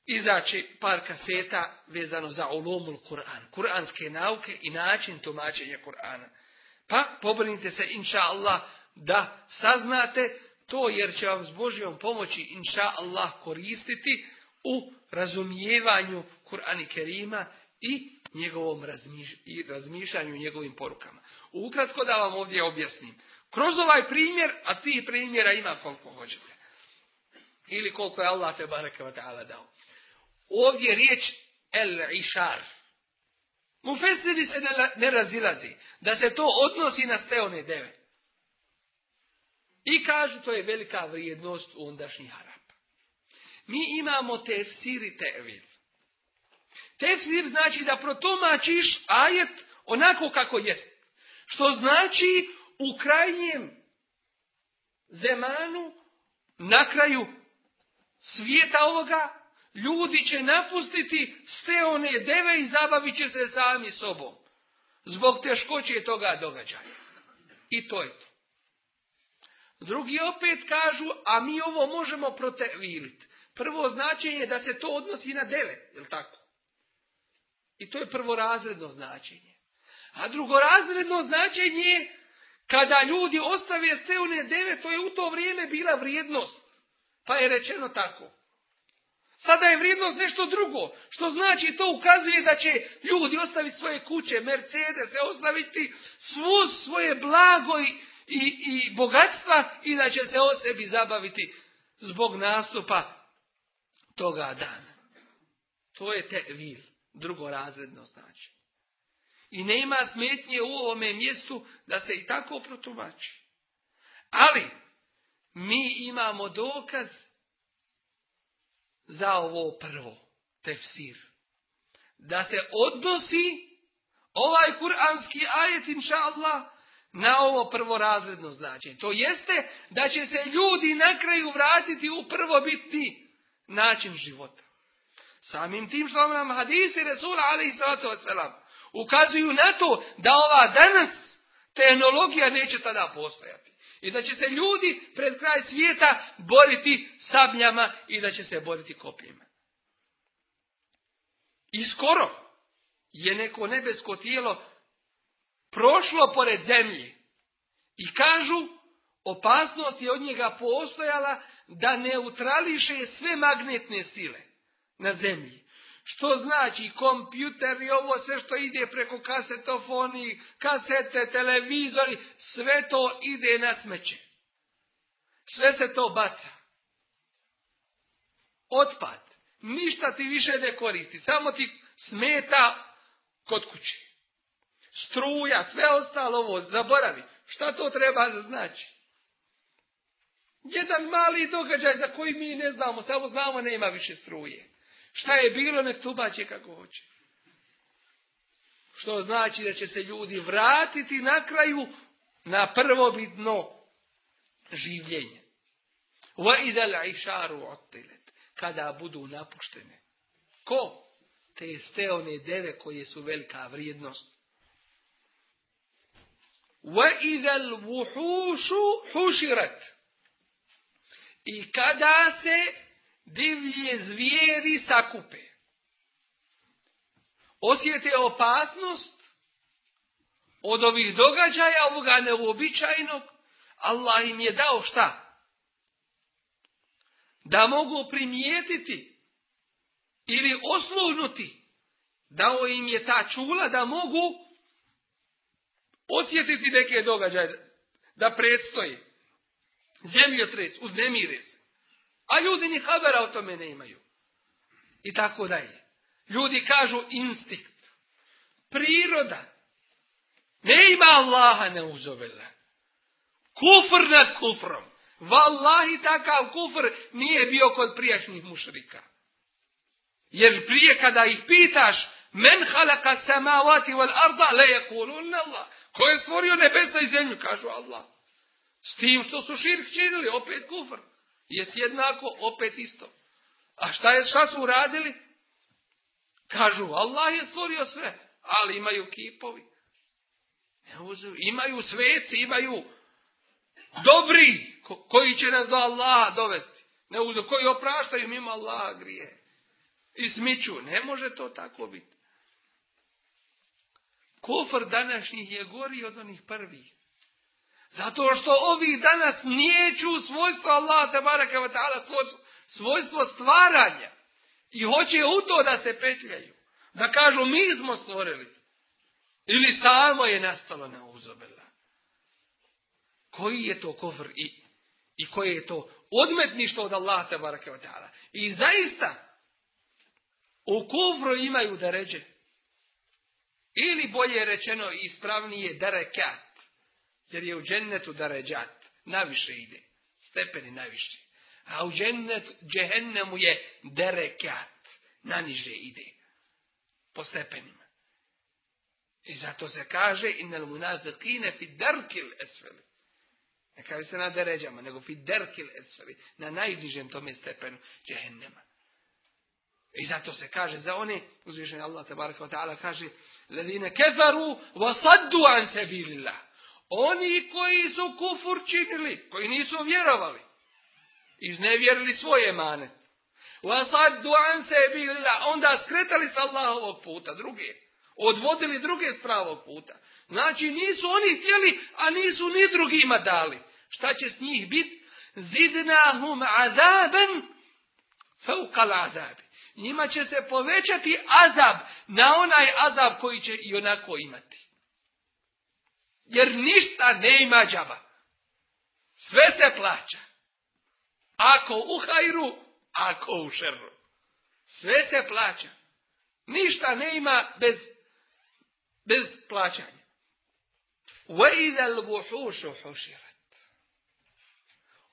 izaći par kaseta vezano za ulomul Kur'an. Kur'anske nauke i način tumačenja Kur'ana. Pa pobrinite se, inša Allah, da saznate to jer će vam s Božjom pomoći, inša Allah, koristiti u razumijevanju Kur'ani Kerima i njegovom razmišljanju, njegovim porukama. Ukratko da vam ovdje objasnim. Kroz ovaj primjer, a tih primjera ima koliko hoćete. Ili koliko je Allah te ta'ala dao. Ovdje riječ el išar. Mufesiri se ne razilazi. Da se to odnosi na steone deve. I kažu to je velika vrijednost u ondašnjih Arapa. Mi imamo tefsir i tevil. Tefsir znači da protumačiš ajet onako kako jest. Što znači u krajnjem zemanu, na kraju svijeta ovoga, ljudi će napustiti ste one deve i zabavit će se sami sobom. Zbog teškoće toga događaja. I to je to. Drugi opet kažu, a mi ovo možemo proteviliti. Prvo značenje je da se to odnosi na devet, je tako? I to je prvorazredno značenje. A drugorazredno značenje je kada ljudi ostave steone devet, to je u to vrijeme bila vrijednost. Pa je rečeno tako. Sada je vrijednost nešto drugo, što znači to ukazuje da će ljudi ostaviti svoje kuće, Mercedes, ostaviti svu svoje blago i, i, bogatstva i da će se o sebi zabaviti zbog nastupa toga dana. To je te vil, drugorazredno znači. I nema smetnje u ovome mjestu da se i tako protumači. Ali, mi imamo dokaz za ovo prvo, tefsir. Da se odnosi ovaj kuranski ajet, inša Allah, na ovo prvorazredno značenje. To jeste da će se ljudi na kraju vratiti u prvobitni način života. Samim tim što nam hadisi Resula wasalam ukazuju na to da ova danas tehnologija neće tada postojati. I da će se ljudi pred kraj svijeta boriti sabljama i da će se boriti kopijima. I skoro je neko nebesko tijelo prošlo pored zemlje i kažu Opasnost je od njega postojala da neutrališe sve magnetne sile na zemlji. Što znači kompjuter i ovo sve što ide preko kasetofoni, kasete, televizori, sve to ide na smeće. Sve se to baca. Otpad. Ništa ti više ne koristi. Samo ti smeta kod kuće. Struja, sve ostalo ovo, zaboravi. Šta to treba znači? Jedan mali događaj za koji mi ne znamo, samo znamo nema više struje. Šta je bilo, nek tubaće kako hoće. Što znači da će se ljudi vratiti na kraju na prvobitno življenje. Kada budu napuštene. Ko? Te steone deve koje su velika vrijednost. I kada se divlje zvijeri sakupe. Osjete opasnost od ovih događaja, ovoga neuobičajnog, Allah im je dao šta? Da mogu primijetiti ili osluhnuti. Dao im je ta čula da mogu osjetiti neke događaje, da predstoji. Zemljotres, uznemire se. A ljudi ni habera o tome ne imaju. I tako dalje. Ljudi kažu instinkt. Priroda. Ne ima Allaha ne uzovela. Kufr nad kufrom. Wallahi takav kufr nije bio kod prijašnjih mušrika. Jer prije kada ih pitaš men halaka samavati wal arda le Allah. Ko je stvorio nebesa i zemlju? Kažu Allah. S tim što su širk činili, opet kufr. Jes jednako, opet isto. A šta, je, šta su uradili? Kažu, Allah je stvorio sve, ali imaju kipovi. Imaju sveci, imaju dobri koji će nas do Allaha dovesti. Ne uzu, koji opraštaju mimo Allaha grije. I smiću. Ne može to tako biti. Kufr današnjih je gori od onih prvih. Zato što ovi danas niječu svojstvo Allah te baraka wa ta'ala, svojstvo stvaranja. I hoće u to da se petljaju. Da kažu mi smo stvorili. Ili samo je nastalo na uzobela. Koji je to kofr i, i koje je to odmetništvo od Allah te baraka wa ta'ala. I zaista u kufru imaju da ređe. Ili bolje rečeno ispravnije derekat. Jer je u džennetu daređat. Naviše ide. Stepeni naviše. A u džennetu, džehennemu je derekat. Naniže ide. Po stepenima. I zato se kaže innal munafiqine fi derkil esfeli. Ne kaže se na deređama, nego fi derkil esfeli. Na najnižem tome stepenu džehennema. I zato se kaže za one, uzvišenje Allah tabaraka wa ta'ala kaže, ledine kefaru wa saddu an sebilillah. Oni koji su kufur činili, koji nisu vjerovali, iznevjerili svoje mane. Onda skretali sa Allahovog puta, druge. Odvodili druge s pravog puta. Znači nisu oni htjeli, a nisu ni drugima dali. Šta će s njih biti? Zidnahum azaben faukal azabi. Njima će se povećati azab na onaj azab koji će i onako imati. Jer ništa ne ima džaba. Sve se plaća. Ako u hajru, ako u šerru. Sve se plaća. Ništa ne ima bez, bez plaćanja.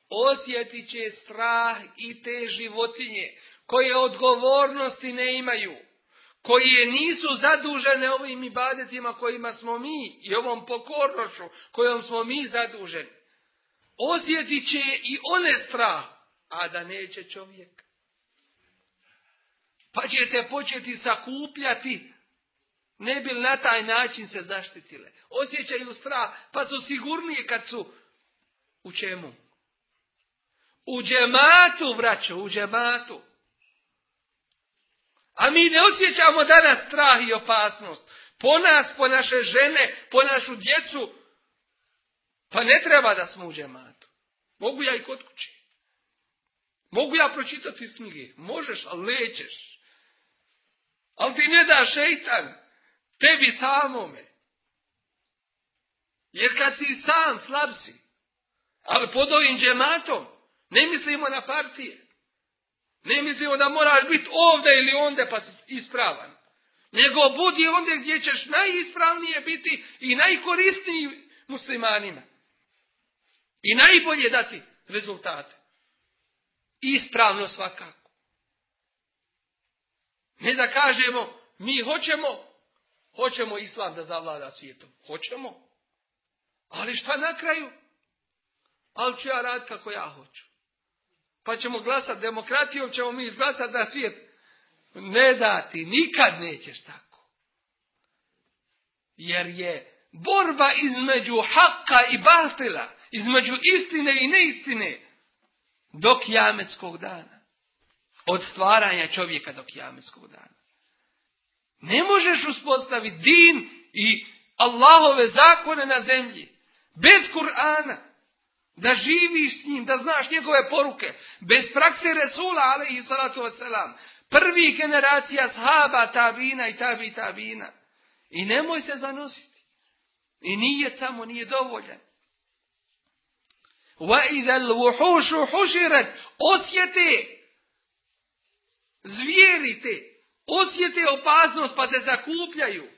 Osjetit će strah i te životinje koje odgovornosti ne imaju koje nisu zadužene ovim ibadetima kojima smo mi i ovom pokornošću kojom smo mi zaduženi. Osjetit će i one strah, a da neće čovjek. Pa ćete početi sakupljati, ne bi na taj način se zaštitile. Osjećaju strah, pa su sigurnije kad su u čemu? U džematu, braćo, u džematu. A mi ne osjećamo danas strah i opasnost. Po nas, po naše žene, po našu djecu. Pa ne treba da smo u džematu. Mogu ja i kod kuće. Mogu ja pročitati iz knjige. Možeš, ali nećeš. Ali ti ne da šeitan tebi samome. Jer kad si sam, slab si. Ali pod ovim džematom ne mislimo na partije. Ne mislimo da moraš biti ovdje ili onda pa ispravan. Nego budi onda gdje ćeš najispravnije biti i najkorisniji muslimanima. I najbolje dati rezultate. Ispravno svakako. Ne da kažemo, mi hoćemo, hoćemo islam da zavlada svijetom. Hoćemo. Ali šta na kraju? Ali ću ja raditi kako ja hoću. Pa ćemo glasati demokratijom, ćemo mi izglasati da svijet. Ne dati, nikad nećeš tako. Jer je borba između haka i batila, između istine i neistine, do jametskog dana. Od stvaranja čovjeka do jametskog dana. Ne možeš uspostaviti din i Allahove zakone na zemlji bez Kur'ana. Da živiš s njim, da znaš njegove poruke. Bez prakse Resula, alaihi salatu wasalam. Prvi generacija sahaba, tabina i tabi tabina. I nemoj se zanositi. I nije tamo, nije dovoljan. وَإِذَا الْوُحُوشُ حُشِرَتْ Osjete, zvjerite, osjete opasnost pa se zakupljaju.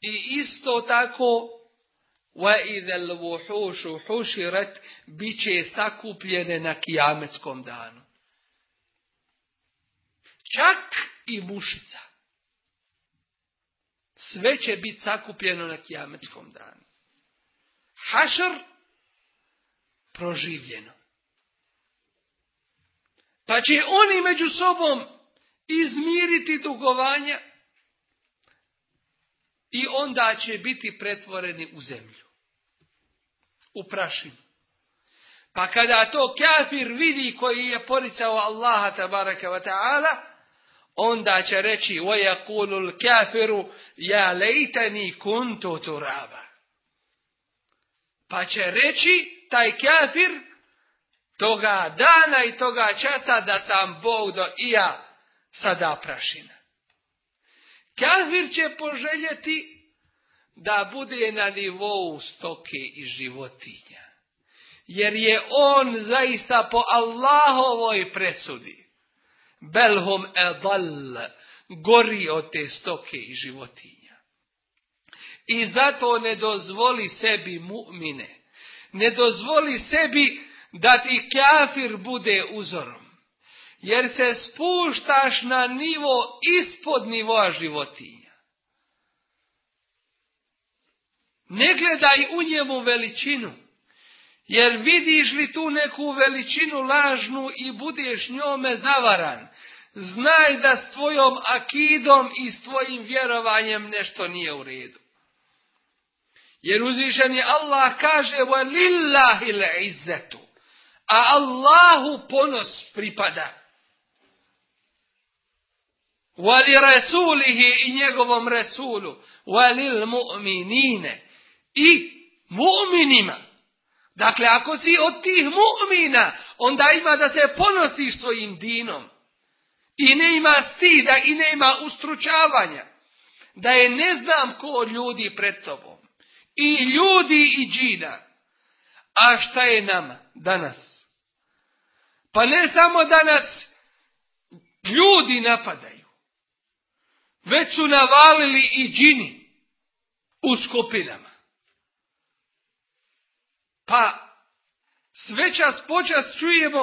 I isto tako وَإِذَا الْوُحُوشُ حُشِرَتْ bit će sakupljene na kijametskom danu. Čak i mušica. Sve će biti sakupljeno na kijametskom danu. Hašar proživljeno. Pa će oni među sobom izmiriti dugovanja i onda će biti pretvoreni u zemlju. U prašinu. Pa kada to kafir vidi koji je poricao Allaha tabaraka wa ta'ala, onda će reći وَيَقُولُ الْكَافِرُ يَا لَيْتَنِي كُنْتُ تُرَابًا Pa će reći taj kafir toga dana i toga časa da sam Bog do i ja sada prašina. Kafir će poželjeti da bude na nivou stoke i životinja. Jer je on zaista po Allahovoj presudi. Belhum edal, gori od te stoke i životinja. I zato ne dozvoli sebi mu'mine. Ne dozvoli sebi da ti kafir bude uzorom Jer se spuštaš na nivo ispod nivoa životinja. Ne gledaj u njemu veličinu. Jer vidiš li tu neku veličinu lažnu i budeš njome zavaran. Znaj da s tvojom akidom i s tvojim vjerovanjem nešto nije u redu. Jer uzvišeni Allah kaže وَلِلَّهِ الْعِزَّةُ A Allahu ponos pripada. Vali rasulihi i njegovom resulu. Valil mu'minine. I mu'minima. Dakle, ako si od tih mu'mina, onda ima da se ponosiš svojim dinom. I ne ima stida i ne ima ustručavanja. Da je ne znam ko ljudi pred tobom. I ljudi i džina. A šta je nama danas? Pa ne samo da nas ljudi napadaju. Već su navalili i džini u skupinama. Pa sve čas počas čujemo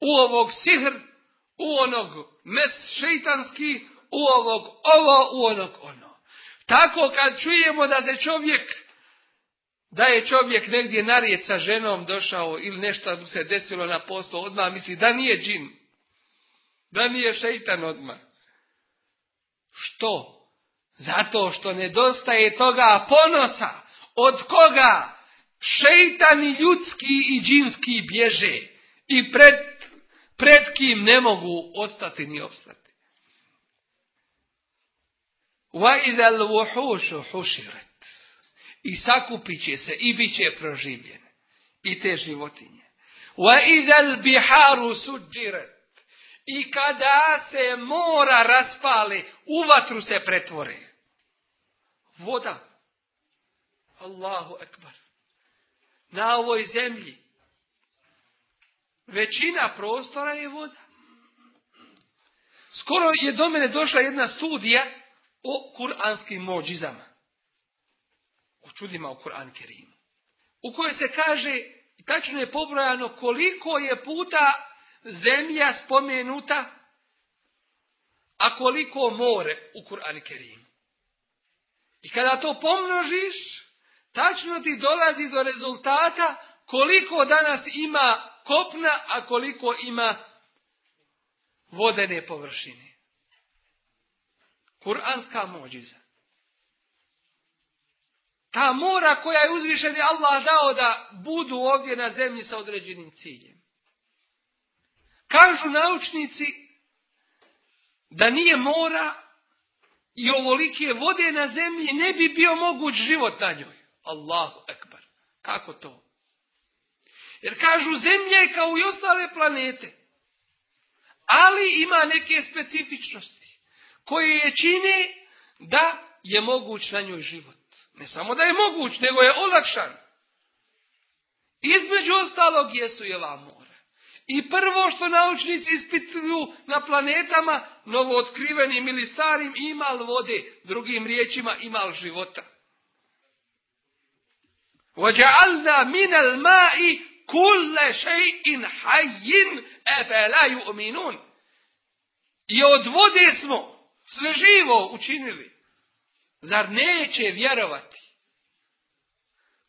u ovog sihr, u onog mes šeitanski, u ovog ovo, u onog ono. Tako kad čujemo da se čovjek, da je čovjek negdje narijet sa ženom došao ili nešto se desilo na poslu, odmah misli da nije džin, da nije šeitan odmah. Što? Zato što nedostaje toga ponosa. Od koga? Šeitani ljudski i džinski bježe. I pred, pred kim ne mogu ostati ni opstati. وَإِذَا الْوُحُوشُ حُشِرَتْ I sakupit će se i bit će proživljene. I te životinje. Wa idal biharu suđiret. i kada se mora raspali, u vatru se pretvore. Voda. Allahu ekbar. Na ovoj zemlji. Većina prostora je voda. Skoro je do mene došla jedna studija o kuranskim mođizama. O čudima u Kur'an Kerimu. U kojoj se kaže, tačno je pobrojano koliko je puta zemlja spomenuta, a koliko more u Kur'an Kerimu. I kada to pomnožiš, tačno ti dolazi do rezultata koliko danas ima kopna, a koliko ima vodene površine. Kur'anska mođiza. Ta mora koja je uzvišeni Allah dao da budu ovdje na zemlji sa određenim ciljem. Kažu naučnici da nije mora i ovolike vode na zemlji ne bi bio moguć život na njoj. Allahu ekbar. Kako to? Jer kažu zemlja je kao i ostale planete. Ali ima neke specifičnosti koje je čine da je moguć na njoj život. Ne samo da je moguć, nego je olakšan. Između ostalog jesu je ova mora. I prvo što naučnici ispituju na planetama, novo otkrivenim ili starim, imal vode, drugim riječima imal života. وَجَعَلْنَا مِنَ الْمَاءِ كُلَّ شَيْءٍ حَيٍّ أَفَلَا يُؤْمِنُونَ I od vode smo sve živo učinili. Zar neće vjerovati?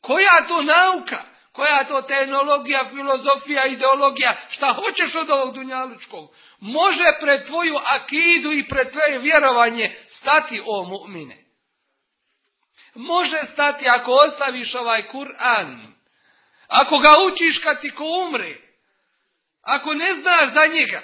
Koja to nauka? Koja to tehnologija, filozofija, ideologija? Šta hoćeš od ovog dunjalučkog? Može pred tvoju akidu i pred tvoje vjerovanje stati o mu'mine. Može stati ako ostaviš ovaj Kur'an. Ako ga učiš kad ti ko umre. Ako ne znaš za njega.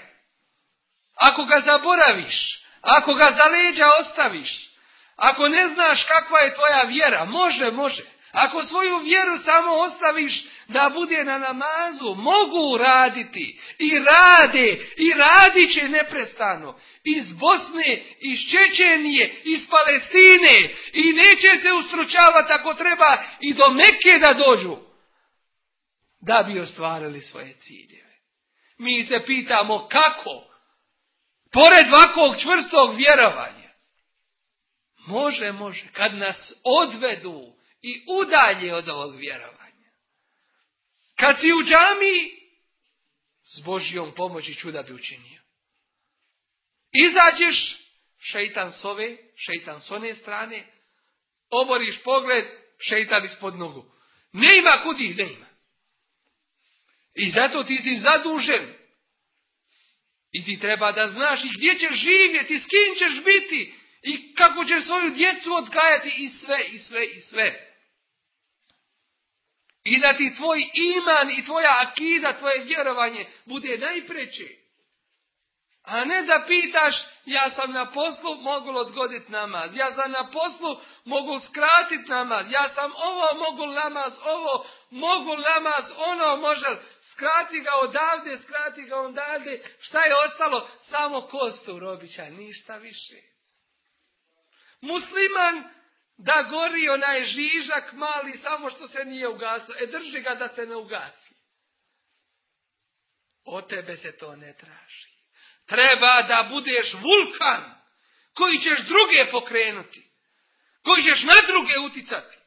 Ako ga zaboraviš. Ako ga za leđa ostaviš. Ako ne znaš kakva je tvoja vjera. Može, može. Ako svoju vjeru samo ostaviš da bude na namazu, mogu raditi i rade i radit će neprestano. Iz Bosne, iz Čečenije, iz Palestine i neće se ustručavati ako treba i do Mekke da dođu da bi ostvarili svoje ciljeve. Mi se pitamo kako? Pored ovakvog čvrstog vjerovanja. Može, može. Kad nas odvedu i udalje od ovog vjerovanja. Kad si u džami, s Božijom pomoći čuda bi učinio. Izađeš, šeitan s ove, šeitan s one strane, oboriš pogled, šeitan ispod nogu. Ne ima kud ih, ne ima. I zato ti si zadužen. I ti treba da znaš i gdje ćeš živjeti, s kim ćeš biti i kako ćeš svoju djecu odgajati i sve, i sve, i sve. I da ti tvoj iman i tvoja akida, tvoje vjerovanje bude najpreće. A ne da pitaš, ja sam na poslu, mogu odgoditi namaz. Ja sam na poslu, mogu skratiti namaz. Ja sam ovo, mogu namaz, ovo, mogu namaz, ono, možda skrati ga odavde, skrati ga odavde. Šta je ostalo? Samo kostu robića, ništa više. Musliman da gori onaj žižak mali samo što se nije ugasio E drži ga da se ne ugasi. O tebe se to ne traži. Treba da budeš vulkan koji ćeš druge pokrenuti. Koji ćeš na druge uticati.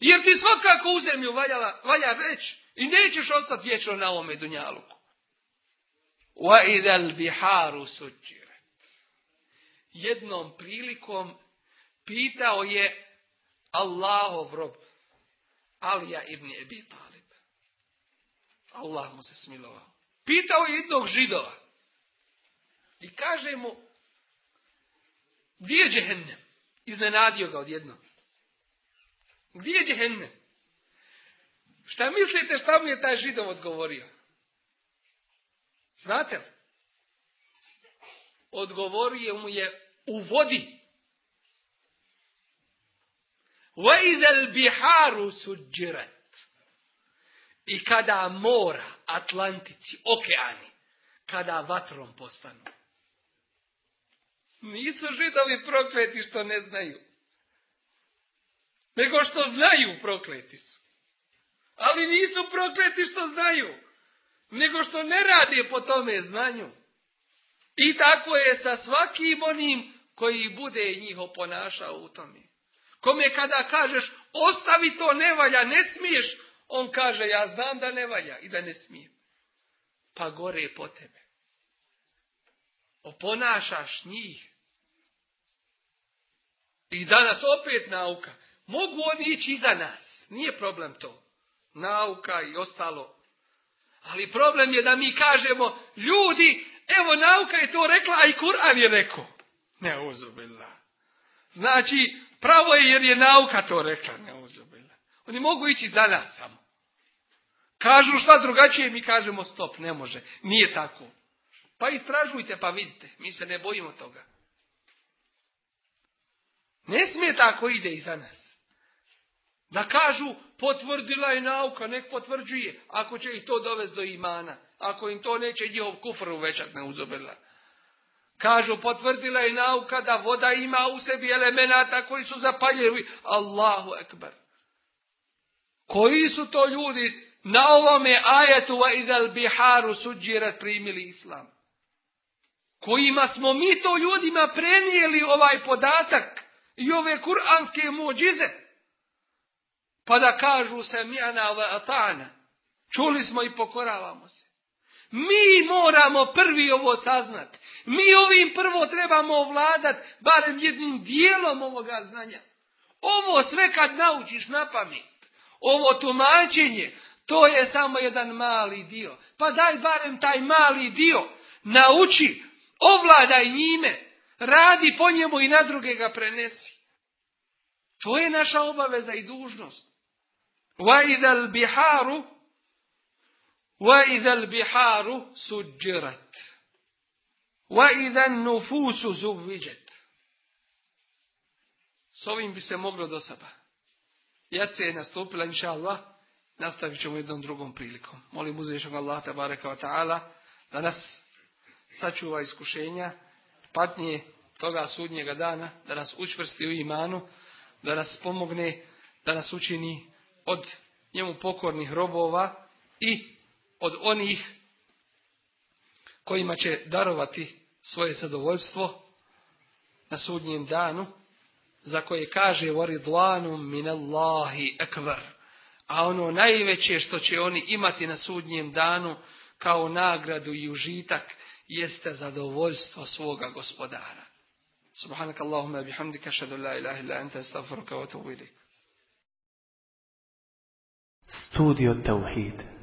Jer ti svakako u zemlju valjala, valja već i nećeš ostati vječno na ovome dunjaluku. Wa biharu. Jednom prilikom pitao je Allahov rob, Alija ibn Ebi Talib. Allah mu se smilovao. Pitao je jednog židova. I kaže mu, gdje je džehennem? Iznenadio ga odjednom. Gdje je džehennem? Šta mislite šta mu je taj židov odgovorio? Znate li? Odgovorio mu je u vodi. وَإِذَا biharu suđirat. I kada mora, Atlantici, okeani, kada vatrom postanu. Nisu židovi prokleti što ne znaju. Nego što znaju prokleti su. Ali nisu prokleti što znaju. Nego što ne radi po tome znanju. I tako je sa svakim onim koji bude njih oponašao u tome. Kome kada kažeš ostavi to ne valja, ne smiješ, on kaže ja znam da ne valja i da ne smijem. Pa gore po tebe. Oponašaš njih. I danas opet nauka. Mogu oni ići iza nas. Nije problem to. Nauka i ostalo. Ali problem je da mi kažemo, ljudi, evo nauka je to rekla, a i Kur'an je rekao. Ne uzubila. Znači, pravo je jer je nauka to rekla, ne. Oni mogu ići za nas samo. Kažu šta drugačije, mi kažemo stop, ne može. Nije tako. Pa istražujte pa vidite, mi se ne bojimo toga. Ne smije tako ide i za nas. Da kažu, potvrdila je nauka, nek potvrđuje, ako će ih to dovesti do imana. Ako im to neće njihov kufr uvećat ne uzobila. Kažu, potvrdila je nauka da voda ima u sebi elemenata koji su zapaljivi. Allahu ekber. Koji su to ljudi na ovome ajetu wa idal biharu suđirat primili islam? Kojima smo mi to ljudima prenijeli ovaj podatak i ove kuranske muđize. Pa da kažu se mijana ove atana. Čuli smo i pokoravamo se. Mi moramo prvi ovo saznati. Mi ovim prvo trebamo ovladati barem jednim dijelom ovoga znanja. Ovo sve kad naučiš na pamet, ovo tumačenje, to je samo jedan mali dio. Pa daj barem taj mali dio, nauči, ovladaj njime, radi po njemu i na druge ga prenesi. To je naša obaveza i dužnost. وَإِذَا الْبِحَارُ وَإِذَا الْبِحَارُ سُجِّرَتْ وَإِذَا النُّفُوسُ زُوِّجَتْ S ovim bi se moglo do sada. Jace je nastupila, inša Allah, nastavit ćemo jednom drugom prilikom. Molim uzvišnog Allah, tabaraka wa ta'ala, da nas sačuva iskušenja, patnje toga sudnjega dana, da nas učvrsti u imanu, da nas pomogne, da nas učini od njemu pokornih robova i od onih kojima će darovati svoje zadovoljstvo na sudnjem danu, za koje kaže min minallahi ekvar. A ono najveće što će oni imati na sudnjem danu kao nagradu i užitak jeste zadovoljstvo svoga gospodara. سبحانك اللهم بحمدك أشهد أن لا إله إلا أنت أستغفرك وأتوب إليك استوديو التوحيد